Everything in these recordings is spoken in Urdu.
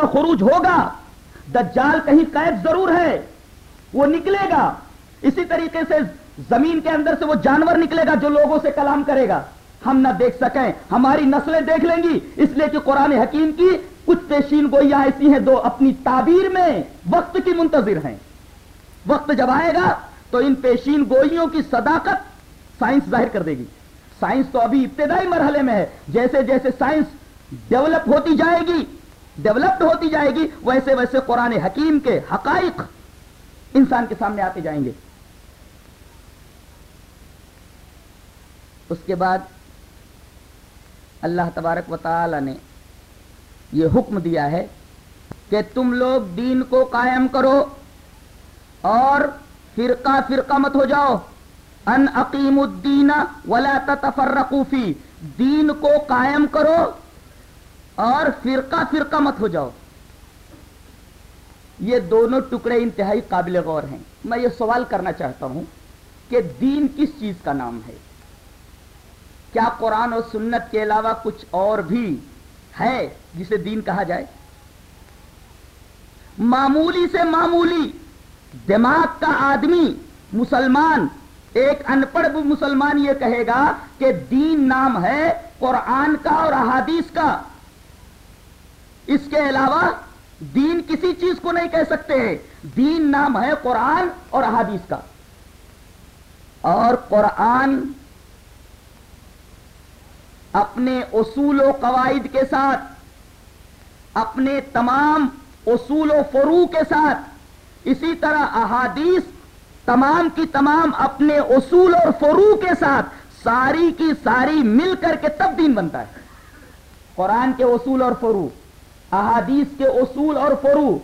کا خروج ہوگا۔ دجال کہیں قید ضرور ہے، وہ نکلے گا۔ اسی طریقے سے زمین کے اندر سے وہ جانور نکلے گا جو لوگوں سے کلام کرے گا۔ ہم نہ دیکھ سکیں، ہماری نسلیں دیکھ لیں گی۔ اس لیے کہ قرآن حکیم کی کچھ پیشین گوئیاں ایسی ہیں، دو اپنی تعبیر میں وقت کی منتظر ہیں۔ وقت جب آئے گا تو ان پیشین گوئیوں کی صداقت سائنس ظاہر کر دے گی۔ سائنس تو ابھی ابتدائی مرحلے میں ہے۔ جیسے جیسے سائنس ڈیولپ ہوتی جائے گی ڈیولپڈ ہوتی جائے گی، ویسے ویسے قرآن حکیم کے حقائق انسان کے سامنے آتے جائیں گے۔ اس کے بعد اللہ تبارک و تعالی نے یہ حکم دیا ہے کہ تم لوگ دین کو قائم کرو اور فرقہ فرقہ مت ہو جاؤ۔ ان عقیم الدین ولا تتفرقوا فی۔ دین کو قائم کرو اور فرقہ فرقہ مت ہو جاؤ۔ یہ دونوں ٹکڑے انتہائی قابل غور ہیں۔ میں یہ سوال کرنا چاہتا ہوں کہ دین کس چیز کا نام ہے؟ کیا قرآن اور سنت کے علاوہ کچھ اور بھی ہے جسے دین کہا جائے؟ معمولی سے معمولی دماغ کا آدمی، مسلمان، ایک ان پڑھ مسلمان یہ کہے گا کہ دین نام ہے قرآن کا اور احادیث کا۔ اس کے علاوہ دین کسی چیز کو نہیں کہہ سکتے۔ ہیں دین نام ہے قرآن اور احادیث کا۔ اور قرآن اپنے اصول و قواعد کے ساتھ، اپنے تمام اصول و فرو کے ساتھ، اسی طرح احادیث تمام کی تمام اپنے اصول اور فرو کے ساتھ ساری کی ساری مل کر کے تب دین بنتا ہے۔ قرآن کے اصول اور فرو احادیث کے اصول اور فرو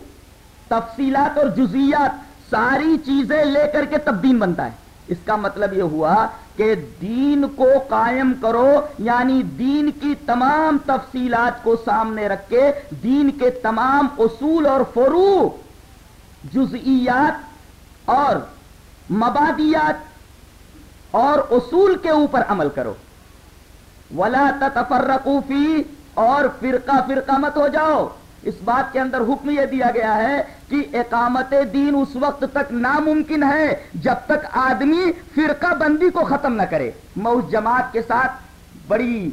تفصیلات اور جزیات ساری چیزیں لے کر کے تب دین بنتا ہے۔ اس کا مطلب یہ ہوا کہ دین کو قائم کرو یعنی دین کی تمام تفصیلات کو سامنے رکھ کے دین کے تمام اصول اور فرو جزئیات اور مبادیات اور اصول کے اوپر عمل کرو۔ ولا تتفرقوا فی اور فرقہ فرقہ مت ہو جاؤ۔ اس بات کے اندر حکم یہ دیا گیا ہے کہ اقامت دین اس وقت تک ناممکن ہے جب تک آدمی فرقہ بندی کو ختم نہ کرے۔ میں اس جماعت کے ساتھ بڑی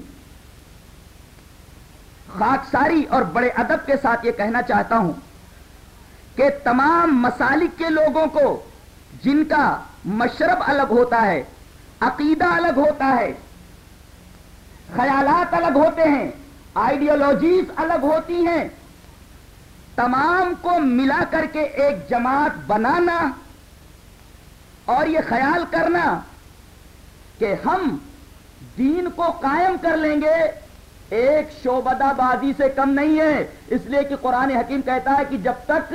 خاکساری اور بڑے ادب کے ساتھ یہ کہنا چاہتا ہوں کہ تمام مسالک کے لوگوں کو جن کا مشرب الگ ہوتا ہے، عقیدہ الگ ہوتا ہے، خیالات الگ ہوتے ہیں آئیڈیالوجیز الگ ہوتی ہیں۔ تمام کو ملا کر کے ایک جماعت بنانا اور یہ خیال کرنا کہ ہم دین کو قائم کر لیں گے۔ ایک شوبدہ بازی سے کم نہیں ہے۔ اس لیے کہ قرآن حکیم کہتا ہے کہ جب تک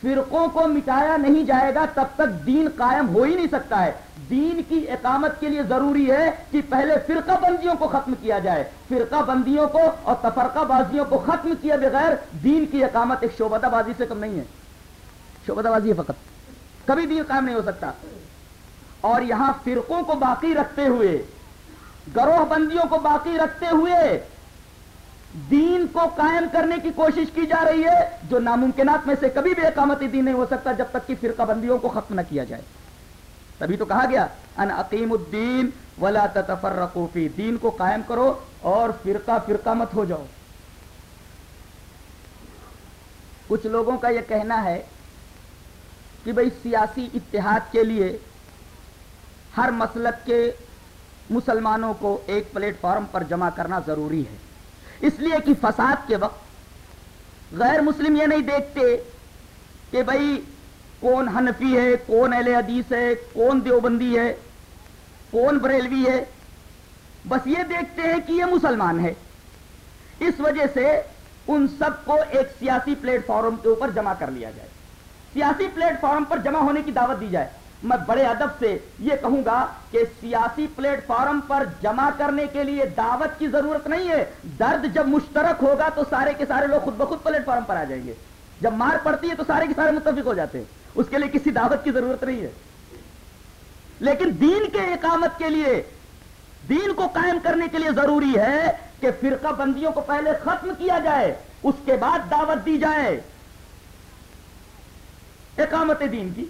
فرقوں کو مٹایا نہیں جائے گا، تب تک دین قائم ہو ہی نہیں سکتا ہے۔ دین کی اقامت کے لیے ضروری ہے کہ پہلے فرقہ بندیوں کو ختم کیا جائے۔ فرقہ بندیوں کو اور تفرقہ بازیوں کو ختم کیا بغیر دین کی اقامت ایک شعبہ بازی سے کم نہیں ہے۔ شعبہ بازی ہے فقط۔ کبھی دین قائم نہیں ہو سکتا۔ اور یہاں فرقوں کو باقی رکھتے ہوئے، گروہ بندیوں کو باقی رکھتے ہوئے دین کو قائم کرنے کی کوشش کی جا رہی ہے، جو ناممکنات میں سے کبھی بھی اقامت دین نہیں ہو سکتا جب تک کہ فرقہ بندیوں کو ختم نہ کیا جائے۔ تبھی تو کہا گیا ان عقیم الدین ولا تتفرقوا فی، دین کو قائم کرو اور فرقہ فرقہ مت ہو جاؤ۔ کچھ لوگوں کا یہ کہنا ہے کہ بھئی سیاسی اتحاد کے لیے ہر مسلک کے مسلمانوں کو ایک پلیٹ فارم پر جمع کرنا ضروری ہے۔ اس لیے کہ فساد کے وقت غیر مسلم یہ نہیں دیکھتے کہ بھائی کون حنفی ہے، کون اہل حدیث ہے، کون دیوبندی ہے، کون بریلوی ہے؟ بس یہ دیکھتے ہیں کہ یہ مسلمان ہے اس وجہ سے ان سب کو ایک سیاسی پلیٹ فارم کے اوپر جمع کر لیا جائے۔ سیاسی پلیٹ فارم پر جمع ہونے کی دعوت دی جائے۔ میں بڑے ادب سے یہ کہوں گا کہ سیاسی پلیٹ فارم پر جمع کرنے کے لیے دعوت کی ضرورت نہیں ہے۔ درد جب مشترک ہوگا تو سارے کے سارے لوگ خود بخود پلیٹ فارم پر آ جائیں گے۔ جب مار پڑتی ہے تو سارے کے سارے متفق ہو جاتے ہیں۔ اس کے لیے کسی دعوت کی ضرورت نہیں ہے۔ لیکن دین کے اقامت کے لیے، دین کو قائم کرنے کے لیے ضروری ہے کہ فرقہ بندیوں کو پہلے ختم کیا جائے، اس کے بعد دعوت دی جائے۔ اقامت دین کی۔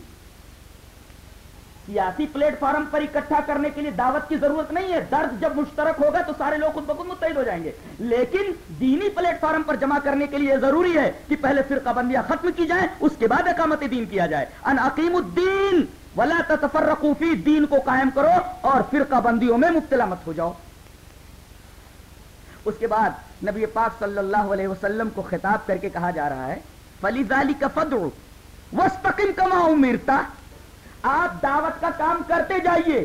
سیاسی پلیٹ فارم پر اکٹھا کرنے کے لیے دعوت کی ضرورت نہیں ہے۔ درد جب مشترک ہوگا تو سارے لوگ خود بخود متحد ہو جائیں گے۔ لیکن دینی پلیٹ فارم پر جمع کرنے کے لیے ضروری ہے کہ پہلے فرقہ بندیاں ختم کی جائیں، اس کے بعد اقامت دین کیا جائے۔ ان عقیم الدین، ولا تفرقوفی دین کو قائم کرو اور فرقہ بندیوں میں مبتلا مت ہو جاؤ۔ اس کے بعد نبی پاک صلی اللہ علیہ وسلم کو خطاب کر کے کہا جا رہا ہے فلی ذالی کا فدر وسطم کما میرتا آپ دعوت کا کام کرتے جائیے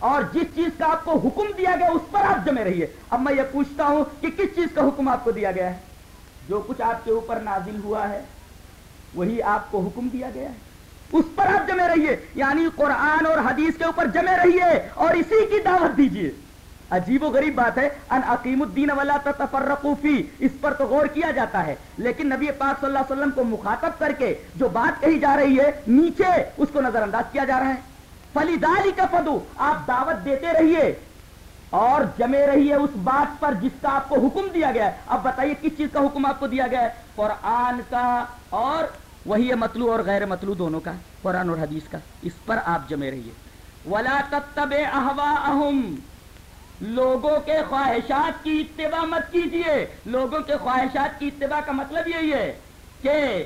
اور جس چیز کا آپ کو حکم دیا گیا اس پر آپ جمے رہیے اب میں یہ پوچھتا ہوں کہ کس چیز کا حکم آپ کو دیا گیا ہے جو کچھ آپ کے اوپر نازل ہوا ہے وہی آپ کو حکم دیا گیا ہے اس پر آپ جمے رہیے یعنی قرآن اور حدیث کے اوپر جمے رہیے اور اسی کی دعوت دیجیے عجیب و غریب بات ہے، ان عقیم الدین والا تفرقوفی اس پر تو غور کیا جاتا ہے۔ لیکن نبی پاک صلی اللہ علیہ وسلم کو مخاطب کر کے جو بات کہی جا رہی ہے، نیچے اس کو نظر انداز کیا جا رہا ہے۔ فلی دالی کا فدو آپ دعوت دیتے رہیے۔ اور جمے رہیے اس بات پر جس کا آپ کو حکم دیا گیا ہے۔ اب بتائیے کس چیز کا حکم آپ کو دیا گیا ہے؟ قرآن کا۔ اور وہی مطلوع اور غیر مطلوع دونوں کا، قرآن اور حدیث کا۔ اس پر آپ جمے رہیے۔ ولا تب احوا لوگوں کے خواہشات کی اتباع مت کیجیے لوگوں کے خواہشات کی اتباع کا مطلب یہی ہے کہ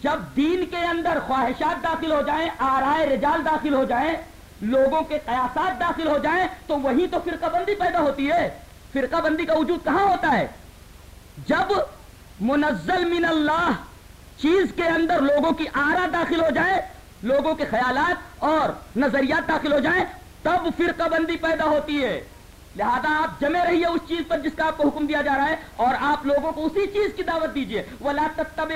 جب دین کے اندر خواہشات داخل ہو جائیں، آرائے رجال داخل ہو جائیں، لوگوں کے قیاسات داخل ہو جائیں، تو وہی تو فرقہ بندی پیدا ہوتی ہے۔ فرقہ بندی کا وجود کہاں ہوتا ہے؟ جب منزل من اللہ چیز کے اندر لوگوں کی آرا داخل ہو جائے، لوگوں کے خیالات اور نظریات داخل ہو جائیں تب فرقہ بندی پیدا ہوتی ہے۔ لہذا آپ جمے رہیے اس چیز پر جس کا آپ کو حکم دیا جا رہا ہے اور آپ لوگوں کو اسی چیز کی دعوت دیجیے ولا تب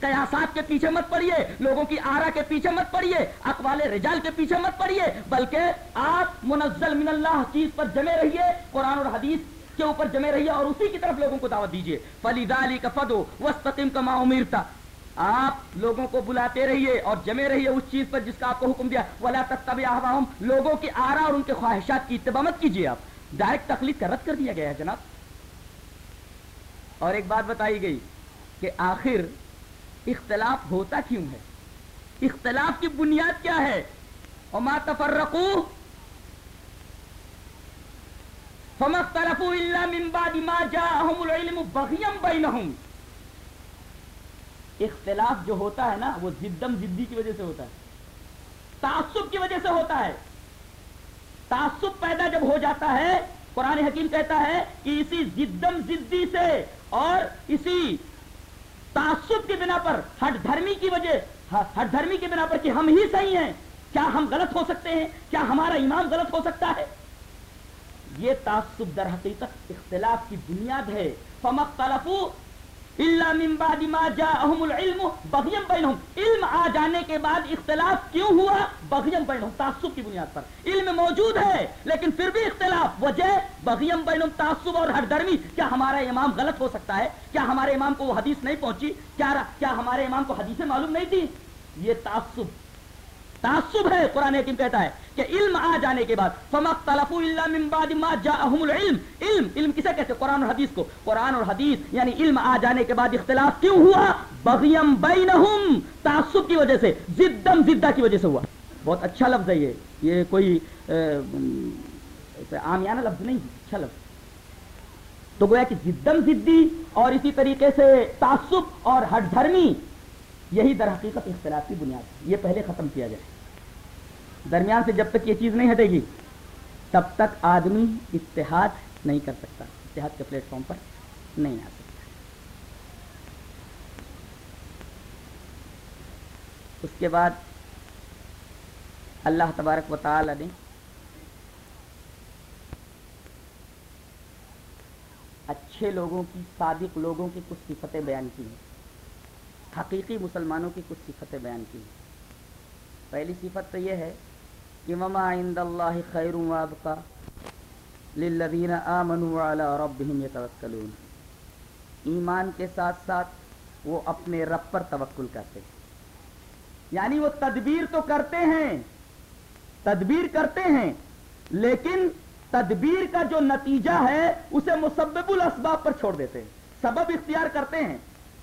قیاسات کے پیچھے مت پڑیے، لوگوں کی آرا کے پیچھے مت پڑیے، اقوال رجال کے پیچھے مت پڑیے، بلکہ آپ منزل من اللہ چیز پر جمے رہیے، قرآن اور حدیث کے اوپر جمے رہیے اور اسی کی طرف لوگوں کو دعوت دیجیے فلی دالی کا فدو وسطم کا ما امیرتا آپ لوگوں کو بلاتے رہیے اور جمے رہیے اس چیز پر جس کا آپ کو حکم دیا۔ ولا تب لوگوں کی آرا اور ان کے خواہشات کی اتباع مت کیجیے آپ۔ ڈائریکٹ تخلیق کا رد کر دیا گیا ہے، جناب۔ اور ایک بات بتائی گئی کہ آخر اختلاف ہوتا کیوں ہے؟ اختلاف کی بنیاد کیا ہے؟ وما تفرقو فما اختلفوا الا من بعد ما جاءهم العلم بغيا بينهم۔ اختلاف جو ہوتا ہے نا، وہ زدم زدی کی وجہ سے ہوتا ہے۔ تعصب کی وجہ سے ہوتا ہے۔ تعصب پیدا جب ہو جاتا ہے، قرآن حکیم کہتا ہے کہ اسی زدم زدی سے اور اسی تعصب کی بنا پر، ہٹ دھرمی کی وجہ، ہٹ دھرمی کی بنا پر کہ ہم ہی صحیح ہیں۔ کیا ہم غلط ہو سکتے ہیں؟ کیا ہمارا امام غلط ہو سکتا ہے؟ یہ تعصب در حقیقت اختلاف کی بنیاد ہے۔ فمک تلفو اللہ ممباد العلم بغیم بینہم علم آ جانے کے بعد اختلاف کیوں ہوا؟ بغیم بینہم، تعصب کی بنیاد پر۔ علم موجود ہے، لیکن پھر بھی اختلاف۔ وجہ بغیم بینہم، تعصب اور ہر درمی کیا ہمارا امام غلط ہو سکتا ہے؟ کیا ہمارے امام کو وہ حدیث نہیں پہنچی؟ کیا کیا ہمارے امام کو حدیثیں معلوم نہیں تھی یہ تعصب۔ تعصب ہے، قرآن حکیم کہتا ہے کہ علم آ جانے کے بعد فمق تلف من بعد ما جاءهم العلم۔ علم علم کسے کہتے قرآن اور حدیث کو۔ قرآن اور حدیث یعنی علم آ جانے کے بعد اختلاف کیوں ہوا؟ بغیم بینہم تعصب کی وجہ سے، زدم زدہ کی وجہ سے ہوا۔ بہت اچھا لفظ ہے یہ۔ یہ کوئی عامیانہ لفظ نہیں اچھا لفظ۔ تو گویا کہ زدم زدی اور اسی طریقے سے تعصب اور ہٹ دھرمی یہی در حقیقت اختلاف کی بنیاد ہے۔ یہ پہلے ختم کیا جائے۔ درمیان سے جب تک یہ چیز نہیں ہٹے گی، تب تک آدمی اتحاد نہیں کر سکتا۔ اتحاد کے پلیٹ فارم پر نہیں آ سکتا۔ اس کے بعد اللہ تبارک و تعالی نے اچھے لوگوں کی، صادق لوگوں کی کچھ صفتیں بیان کی ہیں۔ حقیقی مسلمانوں کی کچھ صفتیں بیان کی پہلی صفت تو یہ ہے کہ مما عند اللہ خیر وابقا للذین آمنوا علی ربهم یتوکلون ایمان کے ساتھ ساتھ وہ اپنے رب پر توکل کرتے ہیں۔ یعنی وہ تدبیر تو کرتے ہیں، تدبیر کرتے ہیں، لیکن تدبیر کا جو نتیجہ ہے، اسے مسبب الاسباب پر چھوڑ دیتے ہیں، سبب اختیار کرتے ہیں۔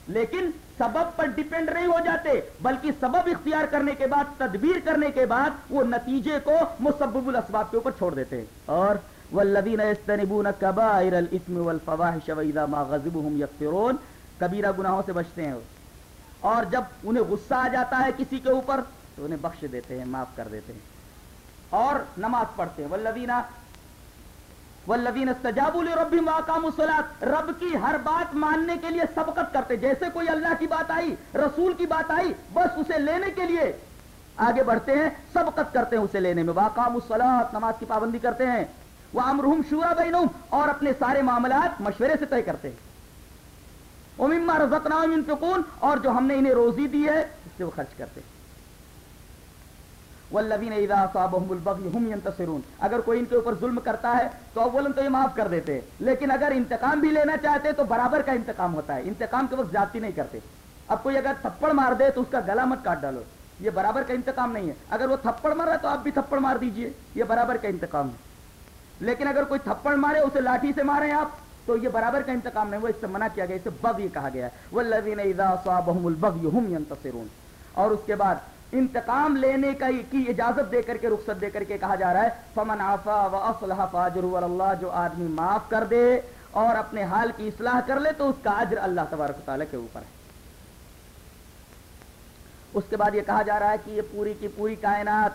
لیکن سبب پر ڈیپینڈ نہیں ہو جاتے، بلکہ سبب اختیار کرنے کے بعد، تدبیر کرنے کے بعد وہ نتیجے کو مسبب الاسباب کے اوپر چھوڑ دیتے ہیں۔ اور والذین یستنبون کبائر الاثم والفواحش واذا ما غضبهم یغفرون کبیرہ گناہوں سے بچتے ہیں۔ اور جب انہیں غصہ آ جاتا ہے کسی کے اوپر، تو انہیں بخش دیتے ہیں، معاف کر دیتے ہیں۔ اور نماز پڑھتے ہیں۔ والذین والذین استجابوا لربهم واقاموا الصلاۃ رب کی ہر بات ماننے کے لیے سبقت کرتے. جیسے کوئی اللہ کی بات آئی، رسول کی بات آئی، بس اسے لینے کے لیے آگے بڑھتے ہیں، سبقت کرتے ہیں اسے لینے میں. واقاموا الصلاۃ نماز کی پابندی کرتے ہیں. وامرهم شورا بینہم، اور اپنے سارے معاملات مشورے سے طے کرتے ہیں. ومما رزقناهم ينفقون، اور جو ہم نے انہیں روزی دی ہے، اس سے وہ خرچ کرتے ہیں. والذین اذا اصابهم البغي هم ينتصرون اگر کوئی ان کے اوپر ظلم کرتا ہے تو اولن تو یہ معاف کر دیتے۔ لیکن اگر انتقام بھی لینا چاہتے تو برابر کا انتقام ہوتا ہے۔ انتقام کے وقت زیادتی نہیں کرتے۔ اب کوئی اگر تھپڑ مار دے تو اس کا گلا مت کاٹ ڈالو۔ یہ برابر کا انتقام نہیں ہے۔ اگر وہ تھپڑ مار رہا ہے تو آپ بھی تھپڑ مار دیجیے۔ یہ برابر کا انتقام ہے۔ لیکن اگر کوئی تھپڑ مارے، اسے لاٹھی سے مارے آپ، تو یہ برابر کا انتقام نہیں۔ وہ اس سے منع کیا گیا اسے بغ یہ کہا گیا ہے۔ والذین اور اس کے بعد انتقام لینے کا کی اجازت دے کر کے، رخصت دے کر کے کہا جا رہا ہے، فمن عفا واصلح فاجر اللہ جو آدمی معاف کر دے اور اپنے حال کی اصلاح کر لے، تو اس کا اجر اللہ تبارک تعالیٰ کے اوپر ہے۔ اس کے بعد یہ کہا جا رہا ہے کہ یہ پوری کی پوری کائنات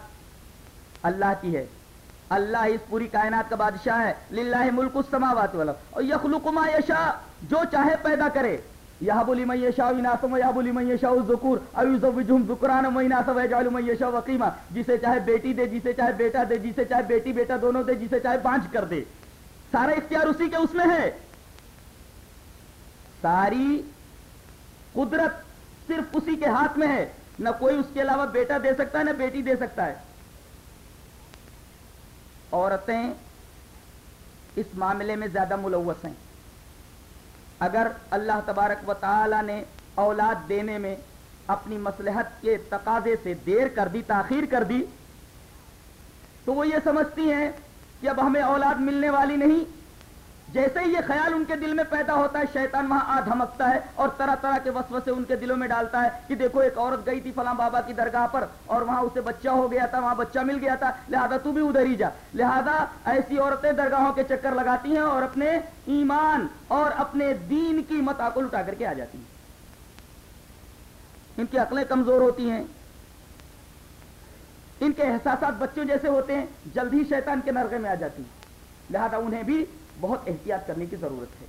اللہ کی ہے۔ اللہ اس پوری کائنات کا بادشاہ ہے۔ للہ ملک السماوات والارض اور یخلق ما یشاء، جو چاہے پیدا کرے۔ یہاں بولی یشاء اناسم یا بولی میں یشاء الذکور، او یزوجہم ذکران و اناسا ویجعل من یشاء وقیما، جسے چاہے بیٹی دے، جسے چاہے بیٹا دے، جسے چاہے بیٹی بیٹا دونوں دے، جسے چاہے پانچ کر دے۔ سارا اختیار اسی کے اس میں ہے۔ ساری قدرت صرف اسی کے ہاتھ میں ہے۔ نہ کوئی اس کے علاوہ بیٹا دے سکتا ہے، نہ بیٹی دے سکتا ہے۔ عورتیں اس معاملے میں زیادہ ملوث ہیں۔ اگر اللہ تبارک و تعالی نے اولاد دینے میں اپنی مسلحت کے تقاضے سے دیر کر دی، تاخیر کر دی، تو وہ یہ سمجھتی ہیں کہ اب ہمیں اولاد ملنے والی نہیں۔ جیسے ہی یہ خیال ان کے دل میں پیدا ہوتا ہے، شیطان وہاں آ دھمکتا ہے اور طرح طرح کے وسوسے ان کے دلوں میں ڈالتا ہے کہ دیکھو، ایک عورت گئی تھی فلاں بابا کی درگاہ پر اور وہاں اسے بچہ ہو گیا تھا، وہاں بچہ مل گیا تھا۔ لہذا تو بھی ادھر ہی جا۔ لہذا ایسی عورتیں درگاہوں کے چکر لگاتی ہیں اور اپنے ایمان اور اپنے دین کی متا کو لٹا کر کے آ جاتی ہیں۔ ان کی عقلیں کمزور ہوتی ہیں۔ ان کے احساسات بچوں جیسے ہوتے ہیں، جلد ہی شیطان کے نرغے میں آ جاتی ہیں۔ لہذا انہیں بھی بہت احتیاط کرنے کی ضرورت ہے۔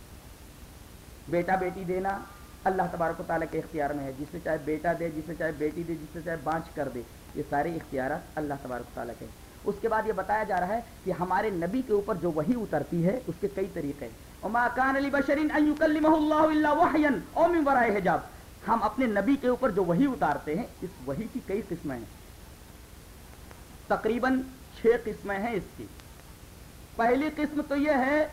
بیٹا بیٹی دینا اللہ تبارک و تعالیٰ کے اختیار میں ہے۔ جس جسے چاہے بیٹا دے، جس جسے چاہے بیٹی دے، جس جسے چاہے بانچ کر دے، یہ سارے اختیارات اللہ تبارک و تعالیٰ کے اس کے بعد یہ بتایا جا رہا ہے کہ ہمارے نبی کے اوپر جو وہی اترتی ہے، اس کے کئی طریقے حجاب۔ ہم اپنے نبی کے اوپر جو وہی اتارتے ہیں، اس وہی کی کئی قسمیں ہیں۔ تقریباً چھ قسمیں ہیں اس کی۔ پہلی قسم تو یہ ہے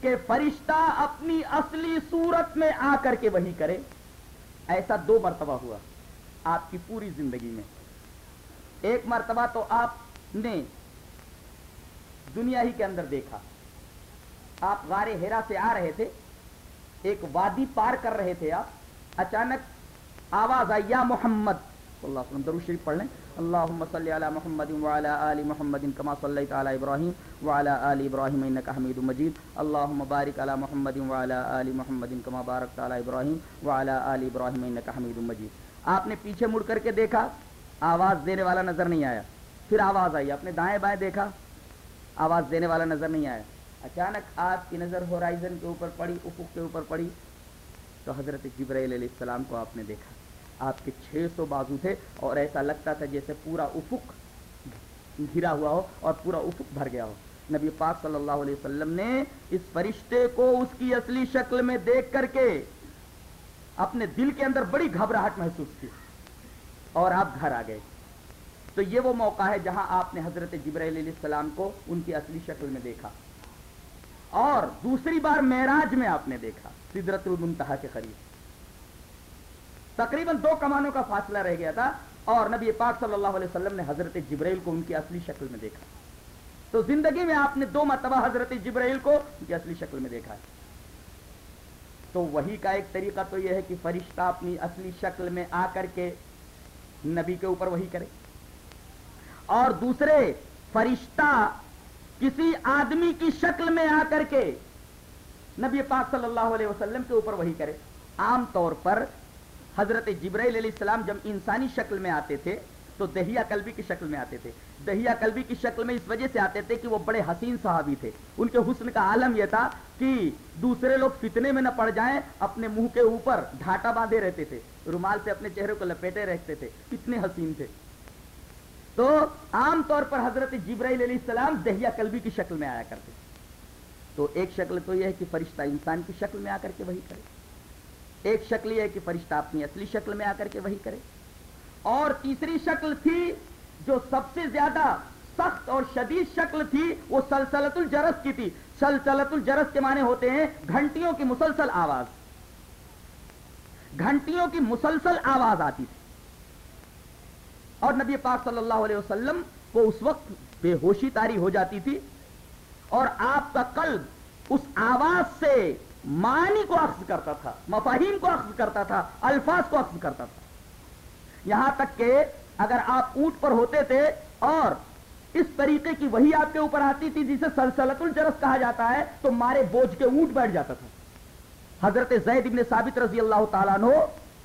کہ فرشتہ اپنی اصلی صورت میں آ کر کے وہی کرے۔ ایسا دو مرتبہ ہوا آپ کی پوری زندگی میں۔ ایک مرتبہ تو آپ نے دنیا ہی کے اندر دیکھا۔ آپ غار ہیرا سے آ رہے تھے، ایک وادی پار کر رہے تھے آپ۔ اچانک آواز آئی، یا محمد! اللہ وسلم درود شریف پڑھ لیں۔ اللهم صل على محمد وعلى ال محمد كما صليت على ابراهيم وعلى ال ابراهيم انك حميد مجيد. اللهم بارك على محمد وعلى ال محمد كما باركت على ابراهيم وعلى ال ابراهيم انك حميد مجيد. آپ نے پیچھے مڑ کر کے دیکھا، آواز دینے والا نظر نہیں آیا۔ پھر آواز آئی، آپ نے دائیں بائیں دیکھا، آواز دینے والا نظر نہیں آیا۔ اچانک آپ کی نظر ہورائزن کے اوپر پڑی، افق کے اوپر پڑی، تو حضرت جبرائیل علیہ السلام کو آپ نے دیکھا۔ آپ کے چھ سو بازو تھے اور ایسا لگتا تھا جیسے پورا افق گھرا ہوا ہو اور پورا افق بھر گیا ہو۔ نبی پاک صلی اللہ علیہ وسلم نے اس فرشتے کو اس کی اصلی شکل میں دیکھ کر کے اپنے دل کے اندر بڑی گھبراہٹ محسوس کی اور آپ گھر آ گئے۔ تو یہ وہ موقع ہے جہاں آپ نے حضرت جبرائیل علیہ السلام کو ان کی اصلی شکل میں دیکھا۔ اور دوسری بار معراج میں آپ نے دیکھا سدرت المنتہا کے قریب۔ تقریباً دو کمانوں کا فاصلہ رہ گیا تھا اور نبی پاک صلی اللہ علیہ وسلم نے حضرت جبرائیل کو ان کی اصلی شکل میں دیکھا۔ تو زندگی میں آپ نے دو مرتبہ حضرت جبرائیل کو ان کی اصلی شکل میں دیکھا ہے۔ تو وہی کا ایک طریقہ تو یہ ہے کہ فرشتہ اپنی اصلی شکل میں آ کر کے نبی کے اوپر وہی کرے۔ اور دوسرے، فرشتہ کسی آدمی کی شکل میں آ کر کے نبی پاک صلی اللہ علیہ وسلم کے اوپر وہی کرے۔ عام طور پر حضرت جبرائیل علیہ السلام جب انسانی شکل میں آتے تھے، تو دہیا کلبی کی شکل میں آتے تھے۔ دہیا کلبی کی شکل میں اس وجہ سے آتے تھے کہ وہ بڑے حسین صحابی تھے۔ ان کے حسن کا عالم یہ تھا کہ دوسرے لوگ فتنے میں نہ پڑ جائیں، اپنے منہ کے اوپر ڈھاٹا باندھے رہتے تھے۔ رومال سے اپنے چہرے کو لپیٹے رہتے تھے۔ اتنے حسین تھے۔ تو عام طور پر حضرت جبرائیل علیہ السلام دہیا کلبی کی شکل میں آیا کرتے۔ تو ایک شکل تو یہ ہے کہ فرشتہ انسان کی شکل میں آ کر کے وہی کرے۔ ایک شکل یہ ہے کہ فرشتہ اپنی اصلی شکل میں آ کر کے وہی کرے۔ اور تیسری شکل تھی جو سب سے زیادہ سخت اور شدید شکل تھی، وہ سلسلت الجرس کی تھی۔ سلسلت الجرس کے معنی ہوتے ہیں گھنٹیوں کی مسلسل آواز۔ گھنٹیوں کی مسلسل آواز آتی تھی۔ اور نبی پاک صلی اللہ علیہ وسلم کو اس وقت بے ہوشی تاری ہو جاتی تھی اور آپ کا قلب اس آواز سے معنی کو اخذ کرتا تھا، مفاہیم کو اخذ کرتا تھا، الفاظ کو اخذ کرتا تھا۔ یہاں تک کہ اگر آپ اونٹ پر ہوتے تھے اور اس طریقے کی وہی آپ کے اوپر آتی تھی جسے سلسلت الجرس کہا جاتا ہے، تو مارے بوجھ کے اونٹ بیٹھ جاتا تھا۔ حضرت زید ابن ثابت رضی اللہ تعالیٰ نو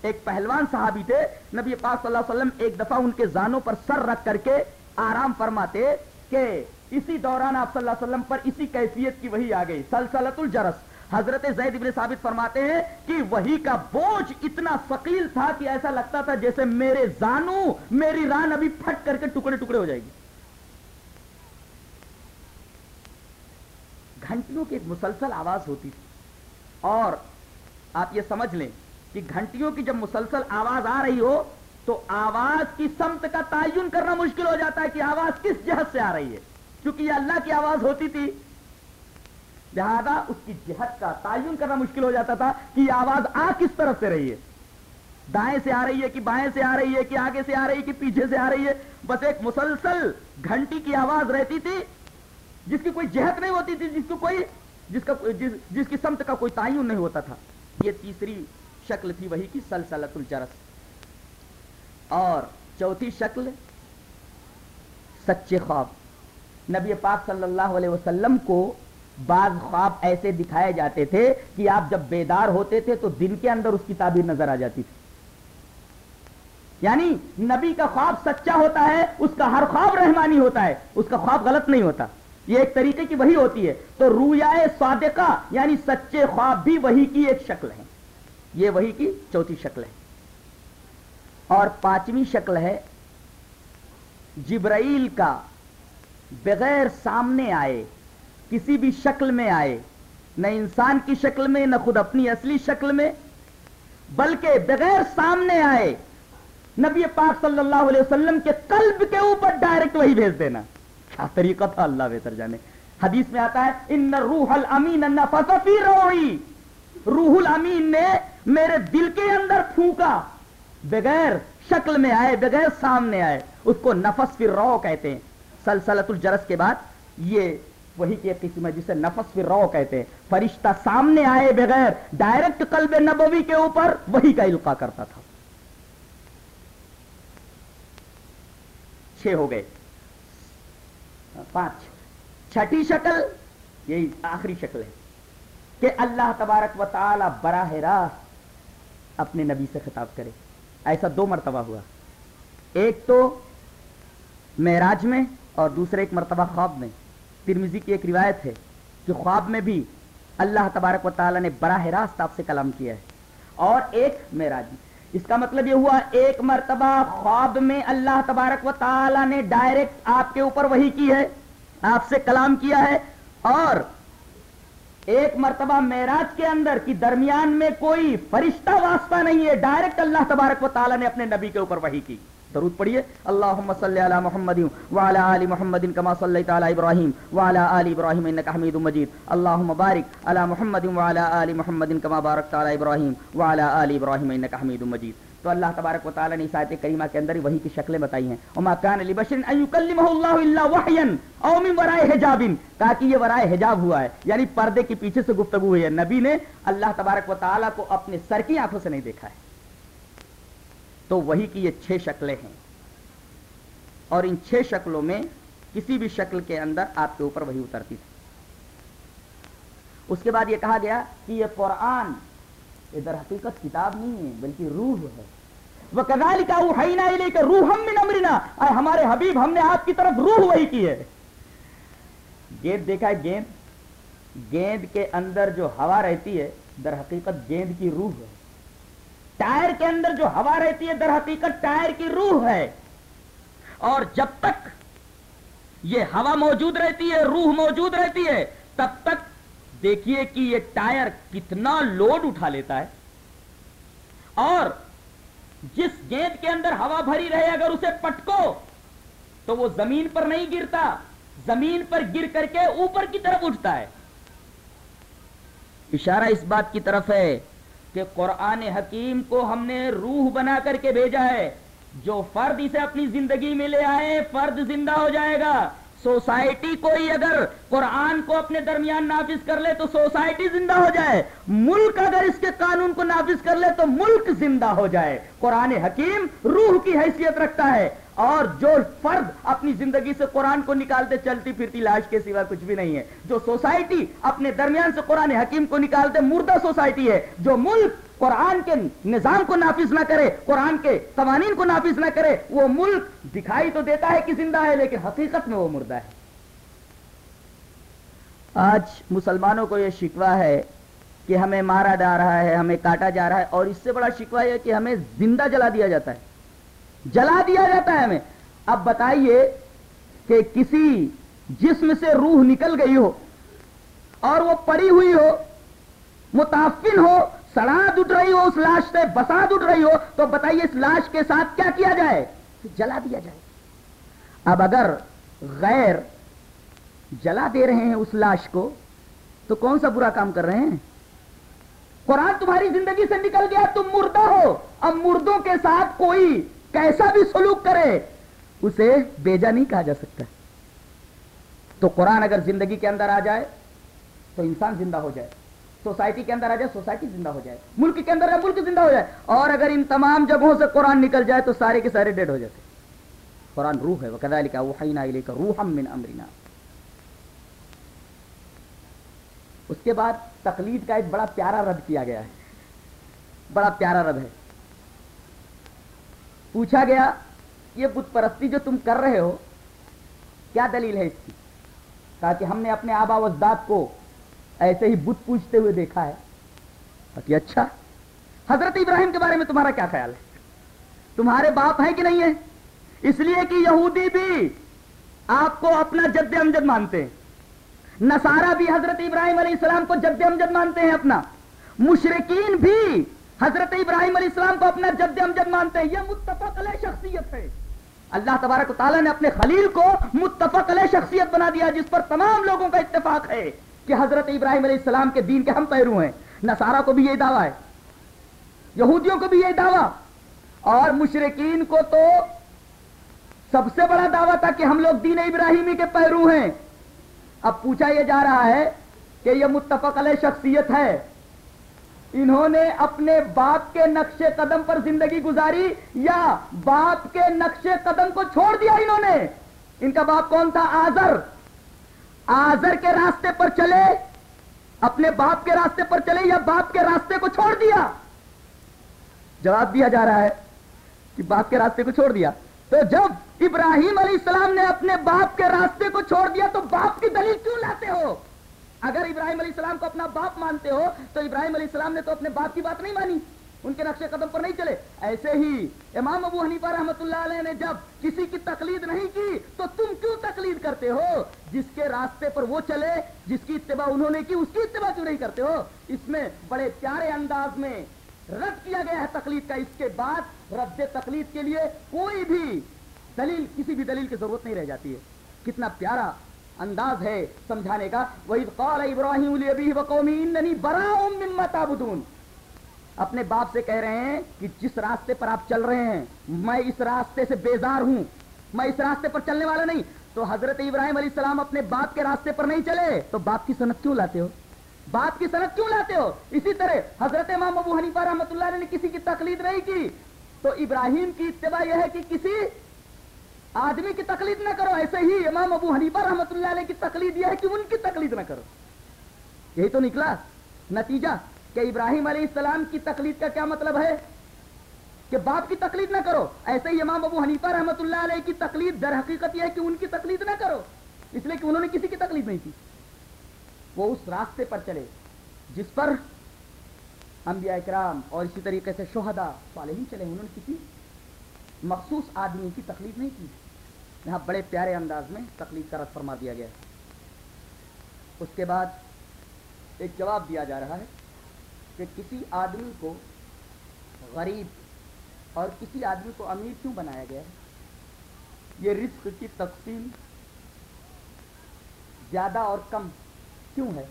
ایک پہلوان صحابی تھے۔ نبی پاک صلی اللہ علیہ وسلم ایک دفعہ ان کے زانوں پر سر رکھ کر کے آرام فرماتے کہ اسی دوران آپ صلی اللہ علیہ وسلم پر اسی کیفیت کی وہی آ گئی سلسلت الجرس۔ حضرت زید ابن ثابت فرماتے ہیں کہ وہی کا بوجھ اتنا ثقیل تھا کہ ایسا لگتا تھا جیسے میرے زانو میری ران ابھی پھٹ کر کے ٹکڑے ٹکڑے ہو جائے گی۔ گھنٹیوں کی ایک مسلسل آواز ہوتی تھی اور آپ یہ سمجھ لیں کہ گھنٹیوں کی جب مسلسل آواز آ رہی ہو تو آواز کی سمت کا تعین کرنا مشکل ہو جاتا ہے کہ آواز کس جہت سے آ رہی ہے۔ کیونکہ یہ اللہ کی آواز ہوتی تھی لہذا اس کی جہت کا تعین کرنا مشکل ہو جاتا تھا کہ یہ آواز آ کس طرف سے رہی ہے؟ دائیں سے آ رہی ہے کہ بائیں سے آ رہی ہے کہ آگے سے آ رہی ہے کہ پیچھے سے آ رہی ہے؟ بس ایک مسلسل گھنٹی کی آواز رہتی تھی جس کی کوئی جہت نہیں ہوتی تھی جس کو کوئی جس کا جس, جس کی سمت کا کوئی تعین نہیں ہوتا تھا۔ یہ تیسری شکل تھی وہی کی سلسلت الجرس۔ اور چوتھی شکل سچے خواب۔ نبی پاک صلی اللہ علیہ وسلم کو بعض خواب ایسے دکھائے جاتے تھے کہ آپ جب بیدار ہوتے تھے تو دن کے اندر اس کی تعبیر نظر آ جاتی تھی۔ یعنی نبی کا خواب سچا ہوتا ہے، اس کا ہر خواب رحمانی ہوتا ہے، اس کا خواب غلط نہیں ہوتا۔ یہ ایک طریقے کی وہی ہوتی ہے۔ تو رویا صادقہ یعنی سچے خواب بھی وہی کی ایک شکل ہے یہ وہی کی چوتھی شکل ہے۔ اور پانچویں شکل ہے، جبرائیل کا بغیر سامنے آئے کسی بھی شکل میں آئے۔ نہ انسان کی شکل میں، نہ خود اپنی اصلی شکل میں، بلکہ بغیر سامنے آئے نبی پاک صلی اللہ علیہ وسلم کے قلب کے اوپر ڈائریکٹ وہی بھیج دینا۔ کیا طریقہ تھا اللہ بہتر جانے۔ حدیث میں آتا ہے، ان روح الامین روحی روح الامین نے میرے دل کے اندر پھونکا۔ بغیر شکل میں آئے، بغیر سامنے آئے، اس کو نفس فی رو کہتے ہیں۔ سلسلت الجرس کے بعد یہ وہی کی ایک قسم ہے جسے نفس پھر رو کہتے ہیں۔ فرشتہ سامنے آئے بغیر ڈائریکٹ قلب نبوی کے اوپر وہی کا القا کرتا تھا۔ چھ ہو گئے۔ پانچ۔ چھٹی شکل، یہی آخری شکل ہے۔ کہ اللہ تبارک و تعالی براہ راست اپنے نبی سے خطاب کرے۔ ایسا دو مرتبہ ہوا۔ ایک تو معراج میں اور دوسرے ایک مرتبہ خواب میں۔ ترمیزی کی ایک روایت ہے کہ خواب میں بھی اللہ تبارک و تعالیٰ نے براہ راست آپ سے کلام کیا ہے اور ایک میراج اس کا مطلب یہ ہوا، ایک مرتبہ خواب میں اللہ تبارک و تعالیٰ نے ڈائریکٹ آپ کے اوپر وہی کی ہے، آپ سے کلام کیا ہے اور ایک مرتبہ معراج کے اندر کی درمیان میں کوئی فرشتہ واسطہ نہیں ہے، ڈائریکٹ اللہ تبارک و تعالیٰ نے اپنے نبی کے اوپر وہی کی۔ درود پڑھیے۔ اللهم صل على محمد وعلى ال محمد كما صليت على ابراهيم وعلى ال ابراهيم انك حميد مجيد اللهم بارك على محمد وعلى ال محمد كما باركت على ابراهيم وعلى ال ابراهيم انك حميد مجيد تو اللہ تبارک و تعالی نے اس آیت کریمہ کے اندر وہی کی شکلیں بتائی ہیں۔ وما كان لبشر ان يكلمه الله الا وحيا او من وراء حجاب کہا کہ یہ وراء حجاب ہوا ہے۔ یعنی پردے کے پیچھے سے گفتگو ہوئی ہے۔ نبی نے اللہ تبارک و تعالی کو اپنے سر کی آنکھوں سے نہیں دیکھا ہے۔ تو وہی کی یہ چھ شکلیں ہیں۔ اور ان چھ شکلوں میں کسی بھی شکل کے اندر آپ کے اوپر وہی اترتی تھی۔ اس کے بعد یہ کہا گیا کہ یہ قرآن یہ در حقیقت کتاب نہیں ہے، بلکہ روح ہے۔ وہ کزال کا لے کر روح ہم امرنا اے ہمارے حبیب، ہم نے آپ کی طرف روح وہی کی ہے۔ گیند دیکھا ہے، گیند گیند کے اندر جو ہوا رہتی ہے، در حقیقت گیند کی روح ہے۔ ٹائر کے اندر جو ہوا رہتی ہے در حقیقت ٹائر کی روح ہے۔ اور جب تک یہ ہوا موجود رہتی ہے، روح موجود رہتی ہے، تب تک دیکھیے کہ یہ ٹائر کتنا لوڈ اٹھا لیتا ہے۔ اور جس گیند کے اندر ہوا بھری رہے، اگر اسے پٹکو، تو وہ زمین پر نہیں گرتا۔ زمین پر گر کر کے اوپر کی طرف اٹھتا ہے۔ اشارہ اس بات کی طرف ہے کہ قرآن حکیم کو ہم نے روح بنا کر کے بھیجا ہے۔ جو فرد اسے اپنی زندگی میں لے آئے، فرد زندہ ہو جائے گا۔ سوسائٹی کوئی اگر قرآن کو اپنے درمیان نافذ کر لے تو سوسائٹی زندہ ہو جائے۔ ملک اگر اس کے قانون کو نافذ کر لے تو ملک زندہ ہو جائے۔ قرآن حکیم روح کی حیثیت رکھتا ہے اور جو فرد اپنی زندگی سے قرآن کو نکالتے چلتی پھرتی لاش کے سوا کچھ بھی نہیں ہے۔ جو سوسائٹی اپنے درمیان سے قرآن حکیم کو نکالتے، مردہ سوسائٹی ہے۔ جو ملک قرآن کے نظام کو نافذ نہ کرے، قرآن کے قوانین کو نافذ نہ کرے، وہ ملک دکھائی تو دیتا ہے کہ زندہ ہے، لیکن حقیقت میں وہ مردہ ہے۔ آج مسلمانوں کو یہ شکوا ہے کہ ہمیں مارا جا رہا ہے، ہمیں کاٹا جا رہا ہے، اور اس سے بڑا شکوا ہے کہ ہمیں زندہ جلا دیا جاتا ہے۔ جلا دیا جاتا ہے ہمیں۔ اب بتائیے کہ کسی جسم سے روح نکل گئی ہو، اور وہ پڑی ہوئی ہو متافن ہو سڑاد اٹھ رہی ہو، اس لاش سے بساد اٹھ رہی ہو، تو بتائیے اس لاش کے ساتھ کیا کیا جائے؟ جلا دیا جائے۔ اب اگر غیر جلا دے رہے ہیں اس لاش کو، تو کون سا برا کام کر رہے ہیں؟ قرآن تمہاری زندگی سے نکل گیا، تم مردہ ہو۔ اب مردوں کے ساتھ کوئی کیسا بھی سلوک کرے، اسے بیجا نہیں کہا جا سکتا۔ تو قرآن اگر زندگی کے اندر آ جائے، تو انسان زندہ ہو جائے۔ سوسائٹی کے اندر آ جائے سوسائٹی زندہ ہو جائے۔ ملک کے اندر ملک زندہ ہو جائے۔ اور اگر ان تمام جگہوں سے قرآن نکل جائے تو سارے کے سارے ڈیڈ ہو جاتے۔ قرآن روح ہے وہ کدا لکھا روح من امرینا اس کے بعد تقلید کا ایک بڑا پیارا رد کیا گیا ہے۔ بڑا پیارا رد ہے۔ پوچھا گیا، یہ بت پرستی جو تم کر رہے ہو، کیا دلیل ہے اس کی؟ کہا کہ ہم نے اپنے آبا وزداد کو ایسے ہی بت پوچھتے ہوئے دیکھا ہے۔ کہ اچھا۔ حضرت ابراہیم کے بارے میں تمہارا کیا خیال ہے؟ تمہارے باپ ہیں کہ نہیں ہے اس لیے کہ یہودی بھی آپ کو اپنا جد امجد مانتے ہیں۔ نسارا بھی حضرت ابراہیم علیہ السلام کو جد امجد مانتے ہیں اپنا۔ مشرقین بھی حضرت ابراہیم علیہ السلام کو اپنا جد امجد مانتے ہیں۔ یہ متفق علیہ شخصیت ہے۔ اللہ تبارک و تعالیٰ نے اپنے خلیل کو متفق علیہ شخصیت بنا دیا، جس پر تمام لوگوں کا اتفاق ہے۔ کہ حضرت ابراہیم علیہ السلام کے دین کے ہم پیرو ہیں نسارا کو بھی یہ دعویٰ ہے، یہودیوں کو بھی یہ دعویٰ، اور مشرقین کو تو سب سے بڑا دعویٰ تھا کہ ہم لوگ دین ابراہیمی کے پیرو ہیں۔ اب پوچھا یہ جا رہا ہے کہ یہ متفق علیہ شخصیت ہے۔ انہوں نے اپنے باپ کے نقش قدم پر زندگی گزاری یا باپ کے نقش قدم کو چھوڑ دیا انہوں نے؟ ان کا باپ کون تھا؟ آزر آزر کے راستے پر چلے، اپنے باپ کے راستے پر چلے یا باپ کے راستے کو چھوڑ دیا؟ جواب دیا جا رہا ہے کہ باپ کے راستے کو چھوڑ دیا۔ تو جب ابراہیم علیہ السلام نے اپنے باپ کے راستے کو چھوڑ دیا، تو باپ کی دلیل کیوں لاتے ہو؟ اگر ابراہیم علیہ السلام کو اپنا باپ مانتے ہو، تو ابراہیم علیہ السلام نے تو اپنے باپ کی بات نہیں مانی۔ ان کے نقشے قدم پر نہیں چلے۔ ایسے ہی امام ابو حنیفہ رحمۃ اللہ علیہ نے جب کسی کی تقلید نہیں کی، تو تم کیوں تقلید کرتے ہو؟ جس کے راستے پر وہ چلے، جس کی اتباع انہوں نے کی، اس کی اتباع کیوں نہیں کرتے ہو؟ اس میں بڑے پیارے انداز میں رد کیا گیا ہے تقلید کا۔ اس کے بعد رد تقلید کے لیے کوئی بھی دلیل، کسی بھی دلیل کی ضرورت نہیں رہ جاتی ہے۔ کتنا پیارا انداز ہے سمجھانے کا۔ وہی قال ابراہیم قومی برا تعبدون۔ اپنے باپ سے کہہ رہے ہیں کہ جس راستے پر آپ چل رہے ہیں، میں اس راستے سے بیزار ہوں۔ میں اس راستے پر چلنے والا نہیں۔ تو حضرت ابراہیم علیہ السلام اپنے باپ کے راستے پر نہیں چلے۔ تو باپ کی صنعت کیوں لاتے ہو؟ باپ کی صنعت کیوں لاتے ہو؟ اسی طرح حضرت امام ابو حنیفہ رحمۃ اللہ نے کسی کی تقلید نہیں کی۔ تو ابراہیم کی اتباع یہ ہے کہ کسی آدمی کی تقلید نہ کرو۔ ایسے ہی امام ابو حنیفہ رحمۃ اللہ علیہ کی تقلید یہ ہے کہ ان کی تقلید نہ کرو۔ یہی تو نکلا نتیجہ۔ کہ ابراہیم علیہ السلام کی تقلید کا کیا مطلب ہے؟ کہ باپ کی تقلید نہ کرو۔ ایسے ہی امام ابو حنیفہ رحمۃ اللہ علیہ کی تقلید در حقیقت یہ ہے کہ ان کی تقلید نہ کرو۔ اس لیے کہ انہوں نے کسی کی تقلید نہیں کی۔ وہ اس راستے پر چلے جس پر انبیاء اکرام اور اسی طریقے سے شہدا صالحین چلے۔ انہوں نے کسی مخصوص آدمی کی تقلید نہیں کی۔ یہاں بڑے پیارے انداز میں تقلید کا رد فرما دیا گیا۔ اس کے بعد ایک جواب دیا جا رہا ہے۔ کہ کسی آدمی کو غریب اور کسی آدمی کو امیر کیوں بنایا گیا ہے؟ یہ رزق کی تقسیم زیادہ اور کم کیوں ہے؟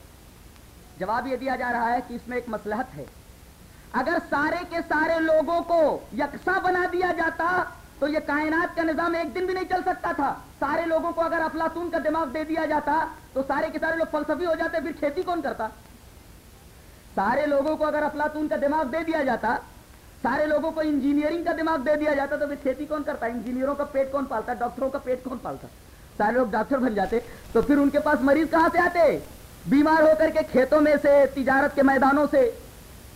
جواب یہ دیا جا رہا ہے کہ اس میں ایک مسلحت ہے۔ اگر سارے کے سارے لوگوں کو یکساں بنا دیا جاتا تو یہ کائنات کا نظام ایک دن بھی نہیں چل سکتا تھا۔ سارے لوگوں کو اگر افلاطون کا دماغ دے دیا جاتا تو سارے کے سارے لوگ فلسفی ہو جاتے، پھر کھیتی کون کرتا؟ سارے لوگوں کو اگر افلاطون کا دماغ دے دیا جاتا، سارے لوگوں کو انجینئرنگ کا دماغ دے دیا جاتا، تو پھر کھیتی کون کرتا؟ انجینئروں کا پیٹ کون پالتا؟ ڈاکٹروں کا پیٹ کون پالتا؟ سارے لوگ ڈاکٹر بن جاتے، تو پھر ان کے پاس مریض کہاں سے آتے؟ بیمار ہو کر کے کھیتوں میں سے، تجارت کے میدانوں سے۔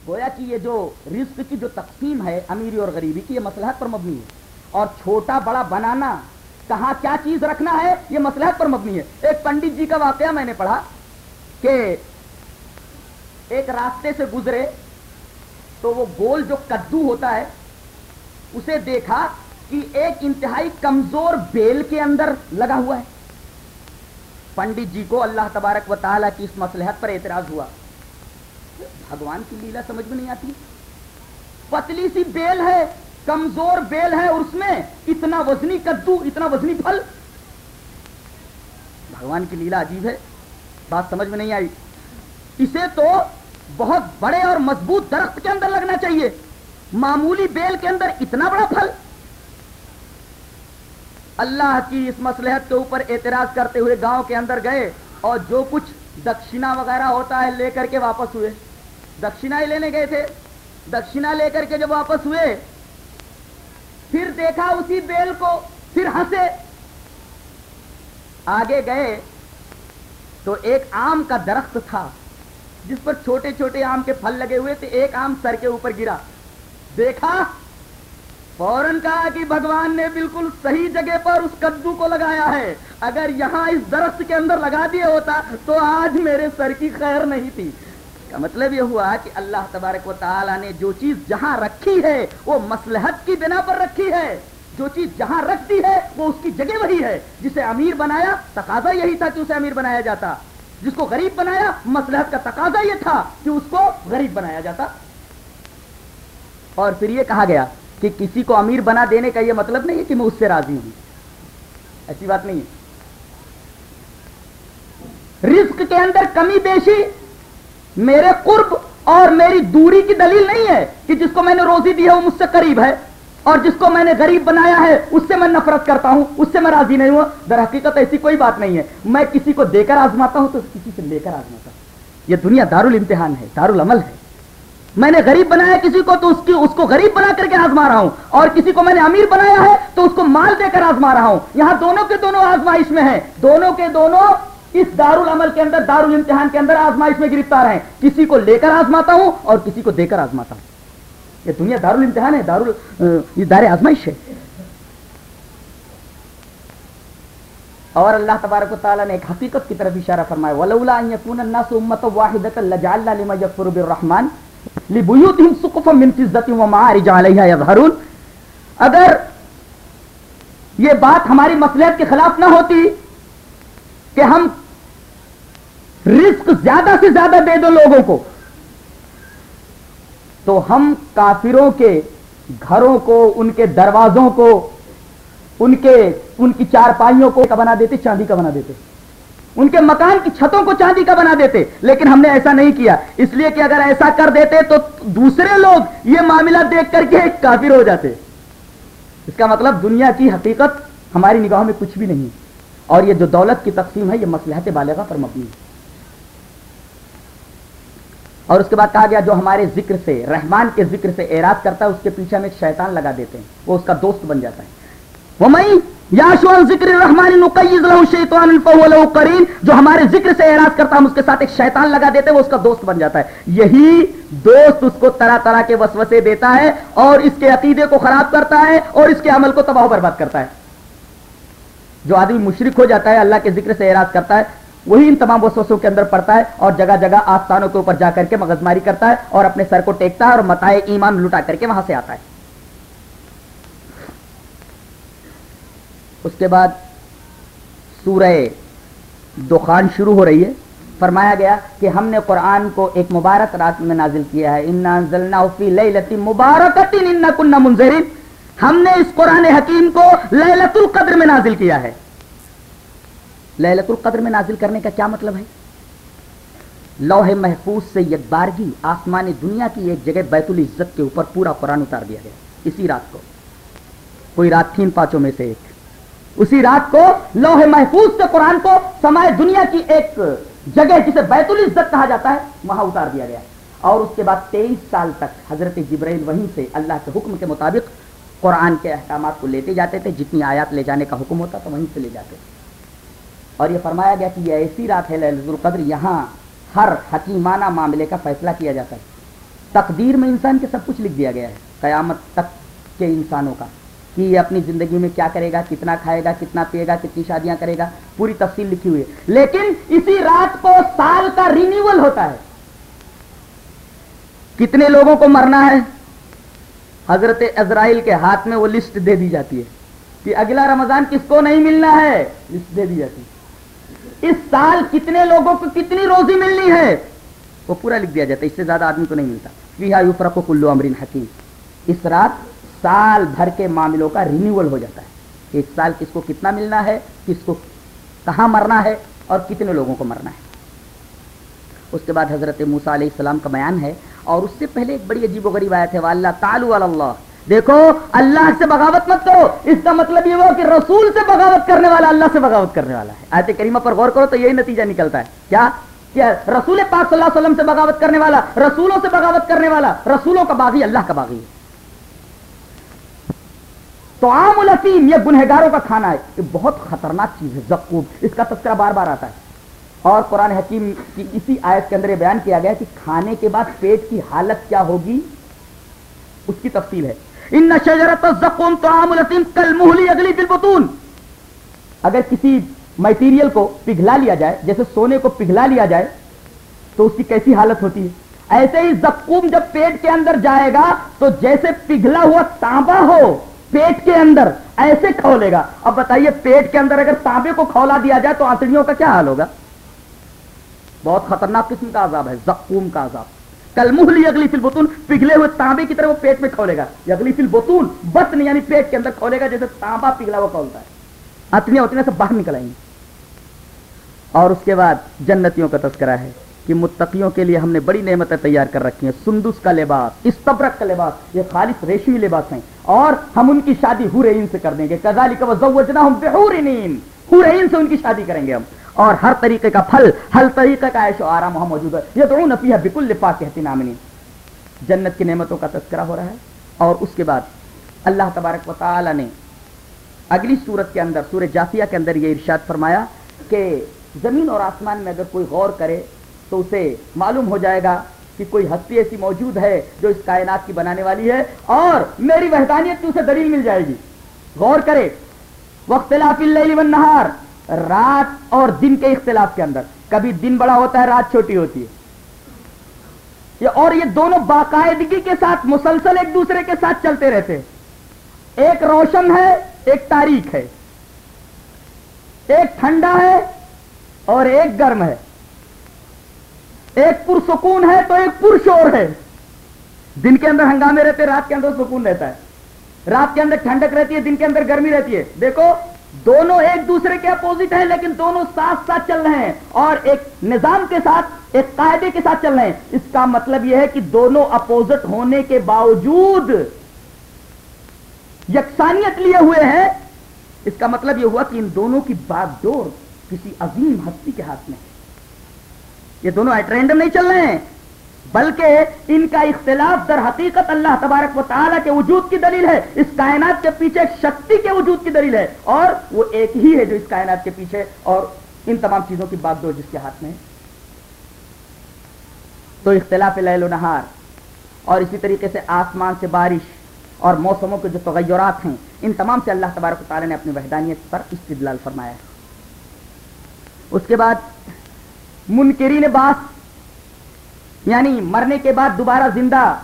گویا کہ یہ جو رزق کی جو تقسیم ہے امیری اور غریبی کی، یہ مسلحت پر مبنی ہے۔ اور چھوٹا بڑا بنانا، کہاں کیا چیز رکھنا ہے؟ یہ مسلحت پر مبنی ہے۔ ایک پنڈت جی کا واقعہ میں نے پڑھا کہ ایک راستے سے گزرے تو وہ گول جو کدو ہوتا ہے، اسے دیکھا کہ ایک انتہائی کمزور بیل کے اندر لگا ہوا ہے۔ پنڈت جی کو اللہ تبارک و تعالیٰ کی اس مسلحت پر اعتراض ہوا۔ بھگوان کی لیلا سمجھ میں نہیں آتی۔ پتلی سی بیل ہے، کمزور بیل ہے، اور اس میں اتنا وزنی کدو، اتنا وزنی پھل۔ بھگوان کی لیلا عجیب ہے، بات سمجھ میں نہیں آئی۔ اسے تو بہت بڑے اور مضبوط درخت کے اندر لگنا چاہیے۔ معمولی بیل کے اندر اتنا بڑا پھل۔ اللہ کی اس مسلحت کے اوپر اعتراض کرتے ہوئے گاؤں کے اندر گئے اور جو کچھ دکشنا وغیرہ ہوتا ہے لے کر کے واپس ہوئے۔ دکشنا ہی لینے گئے تھے۔ دکشنا لے کر کے جب واپس ہوئے، پھر دیکھا اسی بیل کو، پھر ہنسے۔ آگے گئے تو ایک آم کا درخت تھا۔ جس پر چھوٹے چھوٹے آم کے پھل لگے ہوئے تھے، ایک آم سر کے اوپر گرا۔ دیکھا؟ فوراً کہا کہ بھگوان نے بالکل صحیح جگہ پر اس کدو کو لگایا ہے۔ اگر یہاں اس درخت کے اندر لگا دیا ہوتا تو آج میرے سر کی خیر نہیں تھی۔ کا مطلب یہ ہوا کہ اللہ تبارک و تعالیٰ نے جو چیز جہاں رکھی ہے، وہ مسلحت کی بنا پر رکھی ہے۔ جو چیز جہاں رکھ دی ہے، وہ اس کی جگہ وہی ہے، جسے امیر بنایا، تقاضا یہی تھا کہ اسے امیر بنایا جاتا۔ جس کو غریب بنایا مسلحت کا تقاضا یہ تھا کہ اس کو غریب بنایا جاتا۔ اور پھر یہ کہا گیا کہ کسی کو امیر بنا دینے کا یہ مطلب نہیں ہے کہ میں اس سے راضی ہوں۔ ایسی بات نہیں ہے۔ رزق کے اندر کمی بیشی میرے قرب اور میری دوری کی دلیل نہیں ہے کہ جس کو میں نے روزی دی ہے وہ مجھ سے قریب ہے۔ اور جس کو میں نے غریب بنایا ہے، اس سے میں نفرت کرتا ہوں، اس سے میں راضی نہیں ہوں۔ در حقیقت ایسی کوئی بات نہیں ہے۔ میں کسی کو دے کر آزماتا ہوں تو کسی سے لے کر آزماتا ہوں۔ یہ دنیا دار الامتحان ہے دار العمل ہے۔ میں نے غریب بنایا کسی کو تو اس کی اس کو غریب بنا کر کے آزما رہا ہوں۔ اور کسی کو میں نے امیر بنایا ہے تو اس کو مال دے کر آزما رہا ہوں۔ یہاں دونوں کے دونوں آزمائش میں ہیں۔ دونوں کے دونوں اس دار العمل کے اندر دار الامتحان کے اندر آزمائش میں گرفتار ہیں۔ کسی کو لے کر آزماتا ہوں اور کسی کو دے کر آزماتا ہوں۔ یہ دنیا دار الامتحان ہے دار یہ دار آزمائش ہے۔ اور اللہ تبارک و تعالیٰ نے ایک حقیقت کی طرف اشارہ فرمایا، ولولا ان يكون الناس امه واحده لجعلنا لمن يكفر بالرحمن لبيوتهم سقفا من فضه ومعارج عليها يظهرون۔ اگر یہ بات ہماری مصلحت کے خلاف نہ ہوتی کہ ہم رزق زیادہ سے زیادہ دے دو لوگوں کو تو ہم کافروں کے گھروں کو، ان کے دروازوں کو، ان کے، ان کی چارپائیوں کو بنا دیتے، چاندی کا بنا دیتے۔ ان کے مکان کی چھتوں کو چاندی کا بنا دیتے۔ لیکن ہم نے ایسا نہیں کیا۔ اس لیے کہ اگر ایسا کر دیتے تو دوسرے لوگ یہ معاملہ دیکھ کر کے کافر ہو جاتے۔ اس کا مطلب دنیا کی حقیقت ہماری نگاہوں میں کچھ بھی نہیں۔ اور یہ جو دولت کی تقسیم ہے، یہ مسلحت بالغہ پر مبنی ہے۔ اور اس کے بعد کہا گیا جو ہمارے ذکر سے، رحمان کے ذکر سے اعراض کرتا ہے، اس کے پیچھے ہم ایک شیطان لگا دیتے ہیں۔ وہ اس کا دوست بن جاتا ہے۔ وہ میں ذکر کریم جو ہمارے ذکر سے اعراض کرتا ہم اس کے ساتھ ایک شیطان لگا دیتے ہیں، وہ اس کا دوست بن جاتا ہے۔ یہی دوست اس کو طرح طرح کے وسوسے دیتا ہے اور اس کے عقیدے کو خراب کرتا ہے اور اس کے عمل کو تباہ برباد کرتا ہے۔ جو آدمی مشرق ہو جاتا ہے، اللہ کے ذکر سے اعراض کرتا ہے وہی ان تمام وسوسوں کے اندر پڑتا ہے اور جگہ جگہ آستانوں کے اوپر جا کر کے مغزماری کرتا ہے اور اپنے سر کو ٹیکتا ہے اور متائے ایمان لٹا کر کے وہاں سے آتا ہے۔ اس کے بعد سورہ دخان شروع ہو رہی ہے۔ فرمایا گیا کہ ہم نے قرآن کو ایک مبارک رات میں نازل کیا ہے۔ ہم نے اس قرآن حکیم کو للت القدر میں نازل کیا ہے۔ للت القدر میں نازل کرنے کا کیا مطلب ہے؟ لوہ محفوظ سے یک بارگی آسمانی دنیا کی ایک جگہ بیت العزت کے اوپر پورا قرآن اتار دیا گیا۔ اسی رات کو۔ کوئی رات تین پانچوں میں سے ایک۔ اسی رات کو لوہ محفوظ سے قرآن کو سمائے دنیا کی ایک جگہ جسے بیت العزت کہا جاتا ہے، وہاں اتار دیا گیا۔ اور اس کے بعد تیئیس سال تک حضرت جبرائیل وہیں سے اللہ کے حکم کے مطابق قرآن کے احکامات کو لیتے جاتے تھے۔ جتنی آیات لے جانے کا حکم ہوتا تو وہیں سے لے جاتے تھے۔ اور یہ فرمایا گیا کہ یہ ایسی رات ہے للت القدر یہاں ہر حکیمانہ معاملے کا فیصلہ کیا جاتا ہے۔ تقدیر میں انسان کے سب کچھ لکھ دیا گیا ہے۔ قیامت تک کے انسانوں کا۔ کہ یہ اپنی زندگی میں کیا کرے گا، کتنا کھائے گا، کتنا پیے گا، کتنی شادیاں کرے گا، پوری تفصیل لکھی ہوئی ہے۔ لیکن اسی رات کو سال کا رینیول ہوتا ہے۔ کتنے لوگوں کو مرنا ہے؟ حضرت اسرائیل کے ہاتھ میں وہ لسٹ دے دی جاتی ہے کہ اگلا رمضان کس کو نہیں ملنا ہے؟ لسٹ دے دی جاتی ہے۔ اس سال کتنے لوگوں کو کتنی روزی ملنی ہے؟ وہ پورا لکھ دیا جاتا ہے، اس سے زیادہ آدمی کو نہیں ملتا۔ کلو امرین حکیم۔ اس رات سال بھر کے معاملوں کا رینیول ہو جاتا ہے۔ اس سال کس کو کتنا ملنا ہے، کس کو کہاں مرنا ہے اور کتنے لوگوں کو مرنا ہے۔ اس کے بعد حضرت موسا علیہ السلام کا بیان ہے اور اس سے پہلے ایک بڑی عجیب و غریب آیت ہے اللہ تعالو اللہ۔ دیکھو، اللہ سے بغاوت مت کرو۔ اس کا مطلب یہ ہوا کہ رسول سے بغاوت کرنے والا اللہ سے بغاوت کرنے والا ہے۔ آیت کریمہ پر غور کرو تو یہی نتیجہ نکلتا ہے۔ کیا؟ کیا رسول پاک صلی اللہ علیہ وسلم سے بغاوت کرنے والا، رسولوں سے بغاوت کرنے والا، رسولوں کا باغی اللہ کا باغی ہے۔ تو عام الفیم یہ گنہگاروں کا کھانا ہے۔ یہ بہت خطرناک چیز ہے، زقوب۔ اس کا تذکرہ بار بار آتا ہے۔ اور قرآن حکیم کی اسی آیت کے اندر یہ بیان کیا گیا کہ کھانے کے بعد پیٹ کی حالت کیا ہوگی؟ اس کی تفصیل ہے۔ ان شجرت الزقوم تو عام کل محلی اگلی بالبطون۔ اگر کسی میٹیریل کو پگھلا لیا جائے، جیسے سونے کو پگھلا لیا جائے، تو اس کی کیسی حالت ہوتی؟ ہے ایسے ہی زقوم جب پیٹ کے اندر جائے گا، تو جیسے پگھلا ہوا تانبا ہو پیٹ کے اندر، ایسے کھولے گا۔ اب بتائیے، پیٹ کے اندر اگر تانبے کو کھولا دیا جائے، تو آتڑیوں کا کیا حال ہوگا؟ بہت خطرناک قسم کا عذاب ہے، زقوم کا عذاب۔ کل محلی اگلی فل بتون پگھلے ہوئے تانبے کی طرح وہ پیٹ میں کھولے گا۔ اگلی فل بتون بطن یعنی پیٹ کے اندر کھولے گا، جیسے تانبا پگھلا ہوا کھولتا ہے۔ اتنی اتنے سے باہر نکل آئیں گی اور اس کے بعد جنتیوں کا تذکرہ ہے کہ متقیوں کے لیے ہم نے بڑی نعمتیں تیار کر رکھی ہیں۔ سندس کا لباس استبرک کا لباس، یہ خالص ریشمی لباس ہیں۔ اور ہم ان کی شادی حورین سے کر دیں گے۔ کزالی کا ہم حورین سے ان کی شادی کریں گے ہم۔ اور ہر طریقے کا پھل، ہر طریقے کا عیش و آرام وہاں موجود ہے۔ یہ تو نفیہ بکل لفاق کہتی نامنی جنت کی نعمتوں کا تذکرہ ہو رہا ہے۔ اور اس کے بعد اللہ تبارک و تعالی نے اگلی صورت کے اندر، سورہ جافیہ کے اندر یہ ارشاد فرمایا کہ زمین اور آسمان میں اگر کوئی غور کرے تو اسے معلوم ہو جائے گا کہ کوئی ہستی ایسی موجود ہے جو اس کائنات کی بنانے والی ہے اور میری وحدانیت کی اسے دلیل مل جائے گی۔ غور کرے۔ وقت نہار رات اور دن کے اختلاف کے اندر۔ کبھی دن بڑا ہوتا ہے، رات چھوٹی ہوتی ہے۔ اور یہ دونوں باقاعدگی کے ساتھ، مسلسل ایک دوسرے کے ساتھ چلتے رہتے ایک روشن ہے، ایک تاریخ ہے۔ ایک ٹھنڈا ہے اور ایک گرم ہے۔ ایک پرسکون ہے تو ایک پرشور ہے۔ دن کے اندر ہنگامے رہتے، رات کے اندر سکون رہتا ہے۔ رات کے اندر ٹھنڈک رہتی ہے، دن کے اندر گرمی رہتی ہے۔ دیکھو دونوں ایک دوسرے کے اپوزٹ ہیں، لیکن دونوں ساتھ ساتھ چل رہے ہیں۔ اور ایک نظام کے ساتھ، ایک قاعدے کے ساتھ چل رہے ہیں۔ اس کا مطلب یہ ہے کہ دونوں اپوزٹ ہونے کے باوجود یکسانیت لیے ہوئے ہیں۔ اس کا مطلب یہ ہوا کہ ان دونوں کی باغ ڈور کسی عظیم ہستی کے ہاتھ میں ہے۔ یہ دونوں ایٹرینڈم نہیں چل رہے ہیں۔ بلکہ ان کا اختلاف در حقیقت اللہ تبارک و تعالیٰ کے وجود کی دلیل ہے۔ اس کائنات کے پیچھے شکتی کے وجود کی دلیل ہے۔ اور وہ ایک ہی ہے جو اس کائنات کے پیچھے اور ان تمام چیزوں کی باغ ڈور جس کے ہاتھ میں۔ تو اختلاف لیل و نہار اور اسی طریقے سے آسمان سے بارش اور موسموں کے جو تغیرات ہیں، ان تمام سے اللہ تبارک و تعالیٰ نے اپنی وحدانیت پر استدلال فرمایا۔ ہے اس کے بعد منکرین باس یعنی مرنے کے بعد دوبارہ زندہ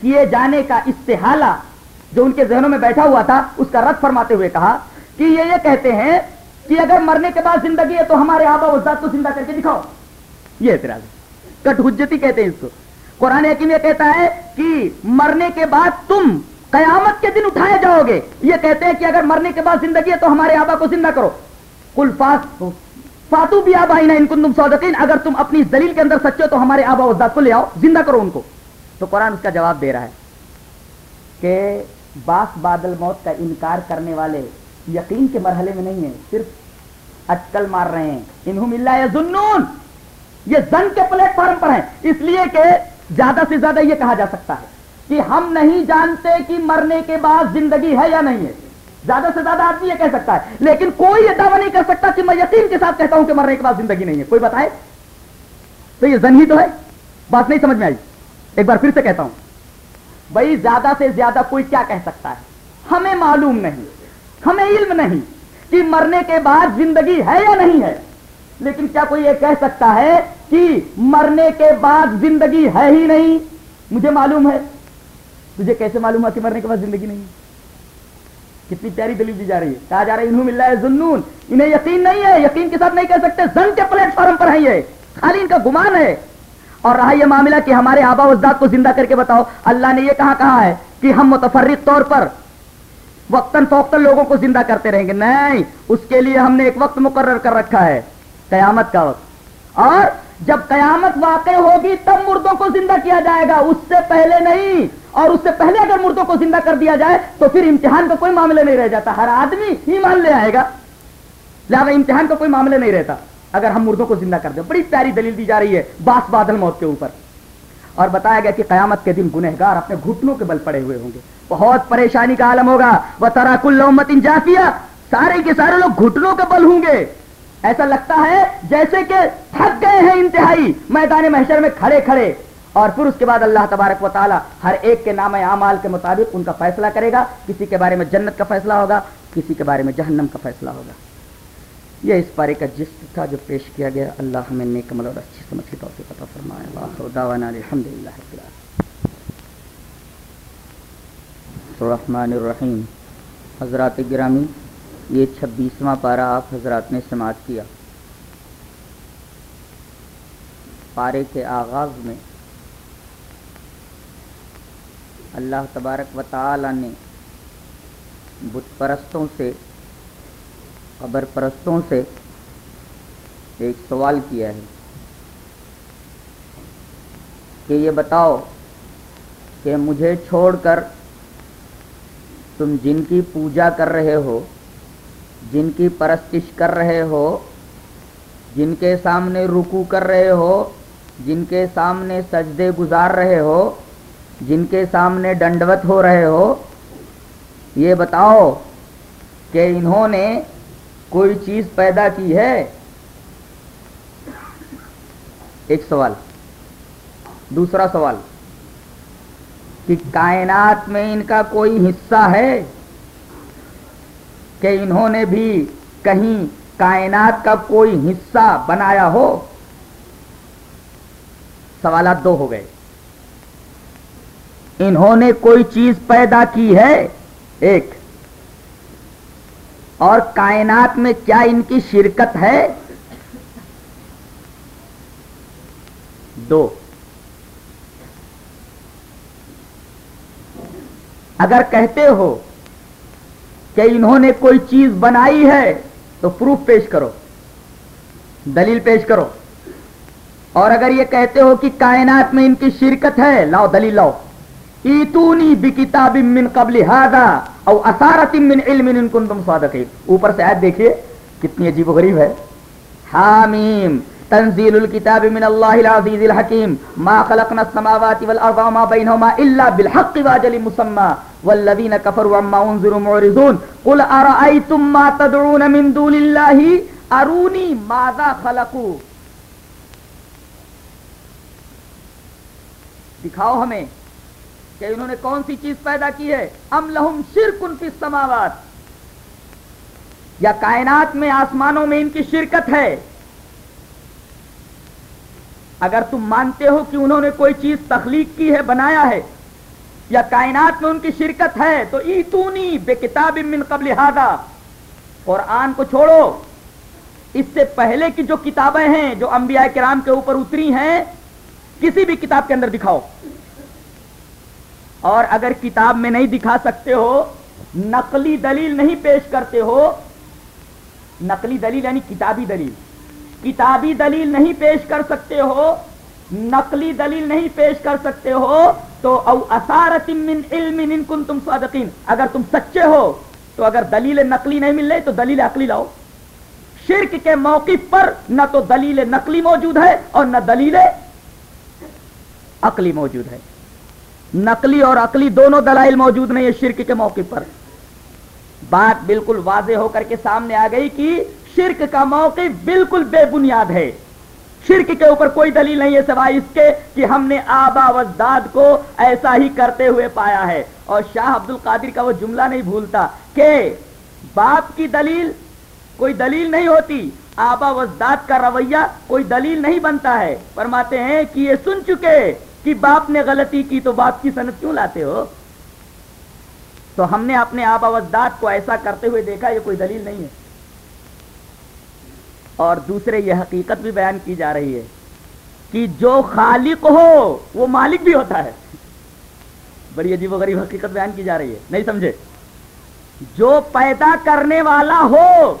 کیے جانے کا استحالہ جو ان کے ذہنوں میں بیٹھا ہوا تھا، اس کا رد فرماتے ہوئے کہا کہ یہ یہ کہتے ہیں کہ اگر مرنے کے بعد زندگی ہے تو ہمارے آبا وزاد کو زندہ کر کے دکھاؤ۔ یہ اعتراض ہے۔ کٹ حجتی کہتے ہیں اس کو۔ قرآن حکیم یہ کہتا ہے کہ مرنے کے بعد تم قیامت کے دن اٹھائے جاؤ گے۔ یہ کہتے ہیں کہ اگر مرنے کے بعد زندگی ہے تو ہمارے آبا کو زندہ کرو۔ کل فاس فاتو بھی آبا ان تم سودقین اگر تم اپنی دلیل کے اندر سچے ہو تو ہمارے آبا وزاد کو لے آؤ، زندہ کرو ان کو۔ تو قرآن اس کا جواب دے رہا ہے کہ باس بادل موت کا انکار کرنے والے یقین کے مرحلے میں نہیں ہیں، صرف اٹکل مار رہے ہیں۔ انہوں اللہ ظنون یہ زن کے پلیٹ فارم پر ہیں۔ اس لیے کہ زیادہ سے زیادہ یہ کہا جا سکتا ہے کہ ہم نہیں جانتے کہ مرنے کے بعد زندگی ہے یا نہیں ہے۔ زیادہ سے زیادہ آدمی یہ کہہ سکتا ہے۔ لیکن کوئی یہ دعویٰ نہیں کر سکتا کہ میں یقین کے ساتھ کہتا ہوں کہ مرنے کے بعد زندگی نہیں ہے۔ کوئی بتائے؟ تو یہ زن ہی تو ہے۔ بات نہیں سمجھ میں آئی؟ ایک بار پھر سے کہتا ہوں۔ بھائی، زیادہ سے زیادہ کوئی کیا کہہ سکتا ہے؟ ہمیں معلوم نہیں، ہمیں علم نہیں کہ مرنے کے بعد زندگی ہے یا نہیں ہے۔ لیکن کیا کوئی یہ کہہ سکتا ہے کہ مرنے کے بعد زندگی ہے ہی نہیں؟ مجھے معلوم ہے۔ تجھے کیسے معلوم ہے کہ مرنے کے بعد زندگی نہیں ہے؟ کتنی پیاری دلیل دی جا رہی ہے۔ کہا جا رہا ہے، انہوں مل رہا ہے ظنون، انہیں یقین نہیں ہے، یقین کے ساتھ نہیں کہہ سکتے۔ زن کے پلیٹ فارم پر ہے یہ۔ خالی ان کا گمان ہے۔ اور رہا یہ معاملہ کہ ہمارے آبا اجداد کو زندہ کر کے بتاؤ، اللہ نے یہ کہاں کہا ہے کہ ہم متفرق طور پر وقتاً فوقتاً لوگوں کو زندہ کرتے رہیں گے۔ نہیں، اس کے لیے ہم نے ایک وقت مقرر کر رکھا ہے، قیامت کا وقت۔ اور جب قیامت واقع ہوگی، تب مردوں کو زندہ کیا جائے گا۔ اس سے پہلے نہیں اور اس سے پہلے اگر مردوں کو زندہ کر دیا جائے تو پھر امتحان کا کوئی معاملہ نہیں رہ جاتا۔ ہر آدمی ہی مان لے آئے گا۔ لہٰذا امتحان کا کوئی معاملہ نہیں رہتا اگر ہم مردوں کو زندہ کر دیں۔ بڑی پیاری دلیل دی جا رہی ہے باس بادل موت کے اوپر۔ اور بتایا گیا کہ قیامت کے دن گنہگار اپنے گھٹنوں کے بل پڑے ہوئے ہوں گے۔ بہت پریشانی کا عالم ہوگا۔ وہ تراکل جافیا سارے کے سارے لوگ گھٹنوں کے بل ہوں گے۔ ایسا لگتا ہے جیسے کہ تھک گئے ہیں انتہائی۔ میدان محشر میں کھڑے کھڑے۔ اور پھر اس کے بعد اللہ تبارک و تعالی ہر ایک کے نام اعمال کے مطابق ان کا فیصلہ کرے گا۔ کسی کے بارے میں جنت کا فیصلہ ہوگا، کسی کے بارے میں جہنم کا فیصلہ ہوگا۔ یہ اس پارے کا جس تھا جو پیش کیا گیا۔ اللہ ہمیں نیک عمل اور اچھی سمجھ کی توفیق عطا فرمائے۔ دعوانا الرحمن الرحیم۔ حضرات گرامی، یہ چھبیسواں پارہ آپ حضرات نے سماعت کیا۔ پارے کے آغاز میں اللہ تبارک و تعالی نے بت پرستوں سے، قبر پرستوں سے ایک سوال کیا ہے کہ یہ بتاؤ کہ مجھے چھوڑ کر تم جن کی پوجا کر رہے ہو، جن کی پرستش کر رہے ہو، جن کے سامنے رکو کر رہے ہو، جن کے سامنے سجدے گزار رہے ہو جن کے سامنے ڈنڈوت ہو رہے ہو، یہ بتاؤ کہ انہوں نے کوئی چیز پیدا کی ہے؟ ایک سوال. دوسرا سوال. کہ کائنات میں ان کا کوئی حصہ ہے؟ کہ انہوں نے بھی کہیں کائنات کا کوئی حصہ بنایا ہو؟ سوالات دو ہو گئے. انہوں نے کوئی چیز پیدا کی ہے؟ ایک۔ اور کائنات میں کیا ان کی شرکت ہے؟ دو۔ اگر کہتے ہو کہ انہوں نے کوئی چیز بنائی ہے، تو پروف پیش کرو۔ دلیل پیش کرو۔ اور اگر یہ کہتے ہو کہ کائنات میں ان کی شرکت ہے، لاؤ دلیل لاؤ۔ ایتونی بکتاب من قبل هذا او اثارت من علم ان کنتم صادقین. اوپر سے آیت دیکھیے، کتنی عجیب و غریب ہے۔ حامیم، تنزیل الكتاب من اللہ العزیز الحکیم، ما خلقنا السماوات والارض وما بینهما الا بالحق واجل مسمى والذین کفروا عما انذروا معرضون۔ قل ارائیتم ما تدعون من دون اللہ؟ ارونی ماذا خلقوا؟ دکھاؤ ہمیں۔ کہ انہوں نے کون سی چیز پیدا کی ہے؟ ام لہم شرکن فی السماوات۔ یا کائنات میں آسمانوں میں ان کی شرکت ہے۔ اگر تم مانتے ہو کہ انہوں نے کوئی چیز تخلیق کی ہے، بنایا ہے، یا کائنات میں ان کی شرکت ہے، تو ایتونی بے کتاب من قبل ہادا قرآن کو چھوڑو۔ اس سے پہلے کی جو کتابیں ہیں، جو انبیاء کرام کے اوپر اتری ہیں، کسی بھی کتاب کے اندر دکھاؤ۔ اور اگر کتاب میں نہیں دکھا سکتے ہو، نقلی دلیل نہیں پیش کرتے ہو، نقلی دلیل یعنی کتابی دلیل کتابی دلیل نہیں پیش کر سکتے ہو، نقلی دلیل نہیں پیش کر سکتے ہو، تو او اثارت من علم ان کنتم صادقین، اگر تم سچے ہو، تو اگر دلیل نقلی نہیں مل رہی، تو دلیل عقلی لاؤ۔ شرک کے موقف پر نہ تو دلیل نقلی موجود ہے اور نہ دلیل عقلی موجود ہے۔ نقلی اور عقلی دونوں دلائل موجود نہیں ہے شرک کے موقع پر۔ بات بالکل واضح ہو کر کے سامنے آ گئی کہ شرک کا موقع بالکل بے بنیاد ہے۔ شرک کے اوپر کوئی دلیل نہیں ہے سوائے اس کے کہ ہم نے آبا وزداد کو ایسا ہی کرتے ہوئے پایا ہے۔ اور شاہ عبد القادر کا وہ جملہ نہیں بھولتا کہ باپ کی دلیل کوئی دلیل نہیں ہوتی، آبا وزداد کا رویہ کوئی دلیل نہیں بنتا ہے۔ فرماتے ہیں کہ یہ سن چکے کہ باپ نے غلطی کی تو باپ کی صنعت کیوں لاتے ہو؟ تو ہم نے اپنے آبا وزداد کو ایسا کرتے ہوئے دیکھا، یہ کوئی دلیل نہیں ہے۔ اور دوسرے یہ حقیقت بھی بیان کی جا رہی ہے کہ جو خالق ہو، وہ مالک بھی ہوتا ہے۔ بڑی عجیب و غریب حقیقت بیان کی جا رہی ہے۔ نہیں سمجھے؟ جو پیدا کرنے والا ہو،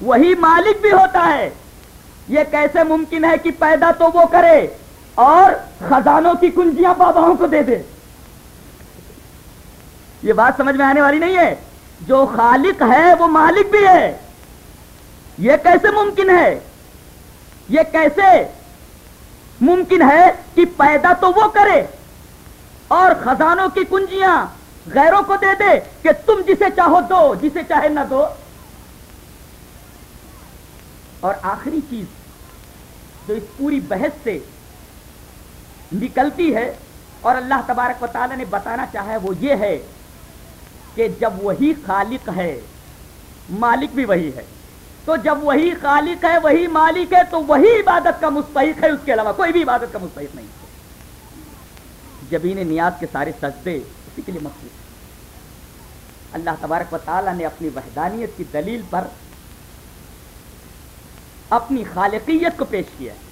وہی مالک بھی ہوتا ہے۔ یہ کیسے ممکن ہے کہ پیدا تو وہ کرے؟ اور خزانوں کی کنجیاں باباؤں کو دے دے۔ یہ بات سمجھ میں آنے والی نہیں ہے۔ جو خالق ہے، وہ مالک بھی ہے۔ یہ کیسے ممکن ہے؟ یہ کیسے ممکن ہے کہ پیدا تو وہ کرے اور خزانوں کی کنجیاں غیروں کو دے دے کہ تم جسے چاہو دو، جسے چاہے نہ دو۔ اور آخری چیز جو اس پوری بحث سے نکلتی ہے اور اللہ تبارک و تعالی نے بتانا چاہا ہے، وہ یہ ہے کہ جب وہی خالق ہے، مالک بھی وہی ہے۔ تو جب وہی خالق ہے، وہی مالک ہے، تو وہی عبادت کا مستحق ہے۔ اس کے علاوہ کوئی بھی عبادت کا مستحق نہیں ہے۔ جبین نیاز کے سارے سجدے اسی کے لیے مخصوص اللہ تبارک و تعالیٰ نے اپنی وحدانیت کی دلیل پر اپنی خالقیت کو پیش کیا ہے۔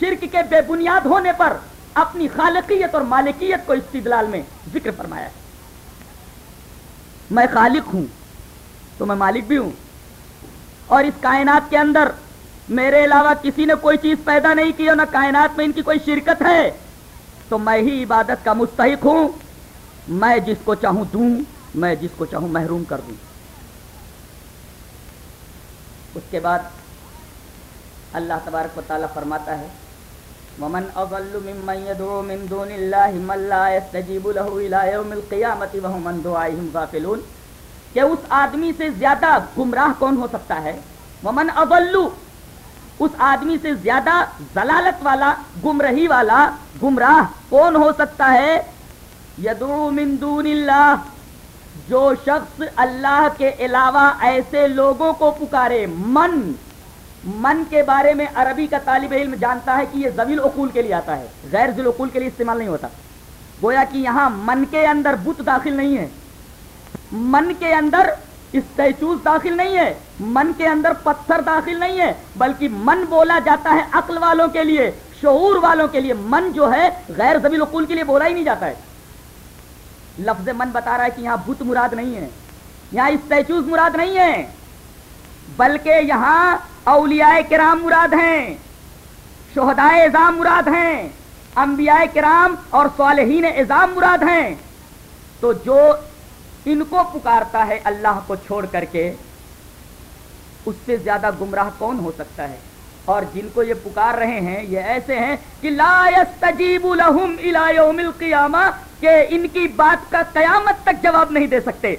شرک کے بے بنیاد ہونے پر اپنی خالقیت اور مالکیت کو استدلال میں ذکر فرمایا ہے۔ میں خالق ہوں، تو میں مالک بھی ہوں۔ اور اس کائنات کے اندر میرے علاوہ کسی نے کوئی چیز پیدا نہیں کی اور نہ کائنات میں ان کی کوئی شرکت ہے، تو میں ہی عبادت کا مستحق ہوں۔ میں جس کو چاہوں دوں، میں جس کو چاہوں محروم کر دوں۔ اس کے بعد اللہ تبارک و تعالیٰ فرماتا ہے ومن اضل ممن يدعو من دون الله من لا يستجيب له الى يوم القيامه وهم من دعائهم غافلون کہ اس آدمی سے زیادہ گمراہ کون ہو سکتا ہے؟ ومن اضل، اس آدمی سے زیادہ ضلالت والا، گمرہی والا، گمراہ کون ہو سکتا ہے؟ یدعو من دون اللہ، جو شخص اللہ کے علاوہ ایسے لوگوں کو پکارے، من من کے بارے میں عربی کا طالب علم جانتا ہے کہ یہ زویل اقول کے لیے آتا ہے، غیر ذیل اقول کے لیے استعمال نہیں ہوتا۔ گویا کہ یہاں من کے اندر بت داخل نہیں ہے۔ من کے اندر اسٹیچوز داخل نہیں ہے۔ من کے اندر پتھر داخل نہیں ہے، بلکہ من بولا جاتا ہے عقل والوں کے لیے، شعور والوں کے لیے۔ من جو ہے، غیر زبیل اقول کے لیے بولا ہی نہیں جاتا ہے۔ لفظ من بتا رہا ہے کہ یہاں بت مراد نہیں ہے۔ یہاں اسٹیچوز مراد نہیں ہے۔ بلکہ یہاں اولیاء کرام مراد ہیں، شہدائے اعظام مراد ہیں، انبیاء کرام اور صالحین اعظام مراد ہیں۔ تو جو ان کو پکارتا ہے اللہ کو چھوڑ کر کے، اس سے زیادہ گمراہ کون ہو سکتا ہے؟ اور جن کو یہ پکار رہے ہیں، یہ ایسے ہیں کہ لا يستجیب لهم الى یوم القیامہ، کہ ان کی بات کا قیامت تک جواب نہیں دے سکتے۔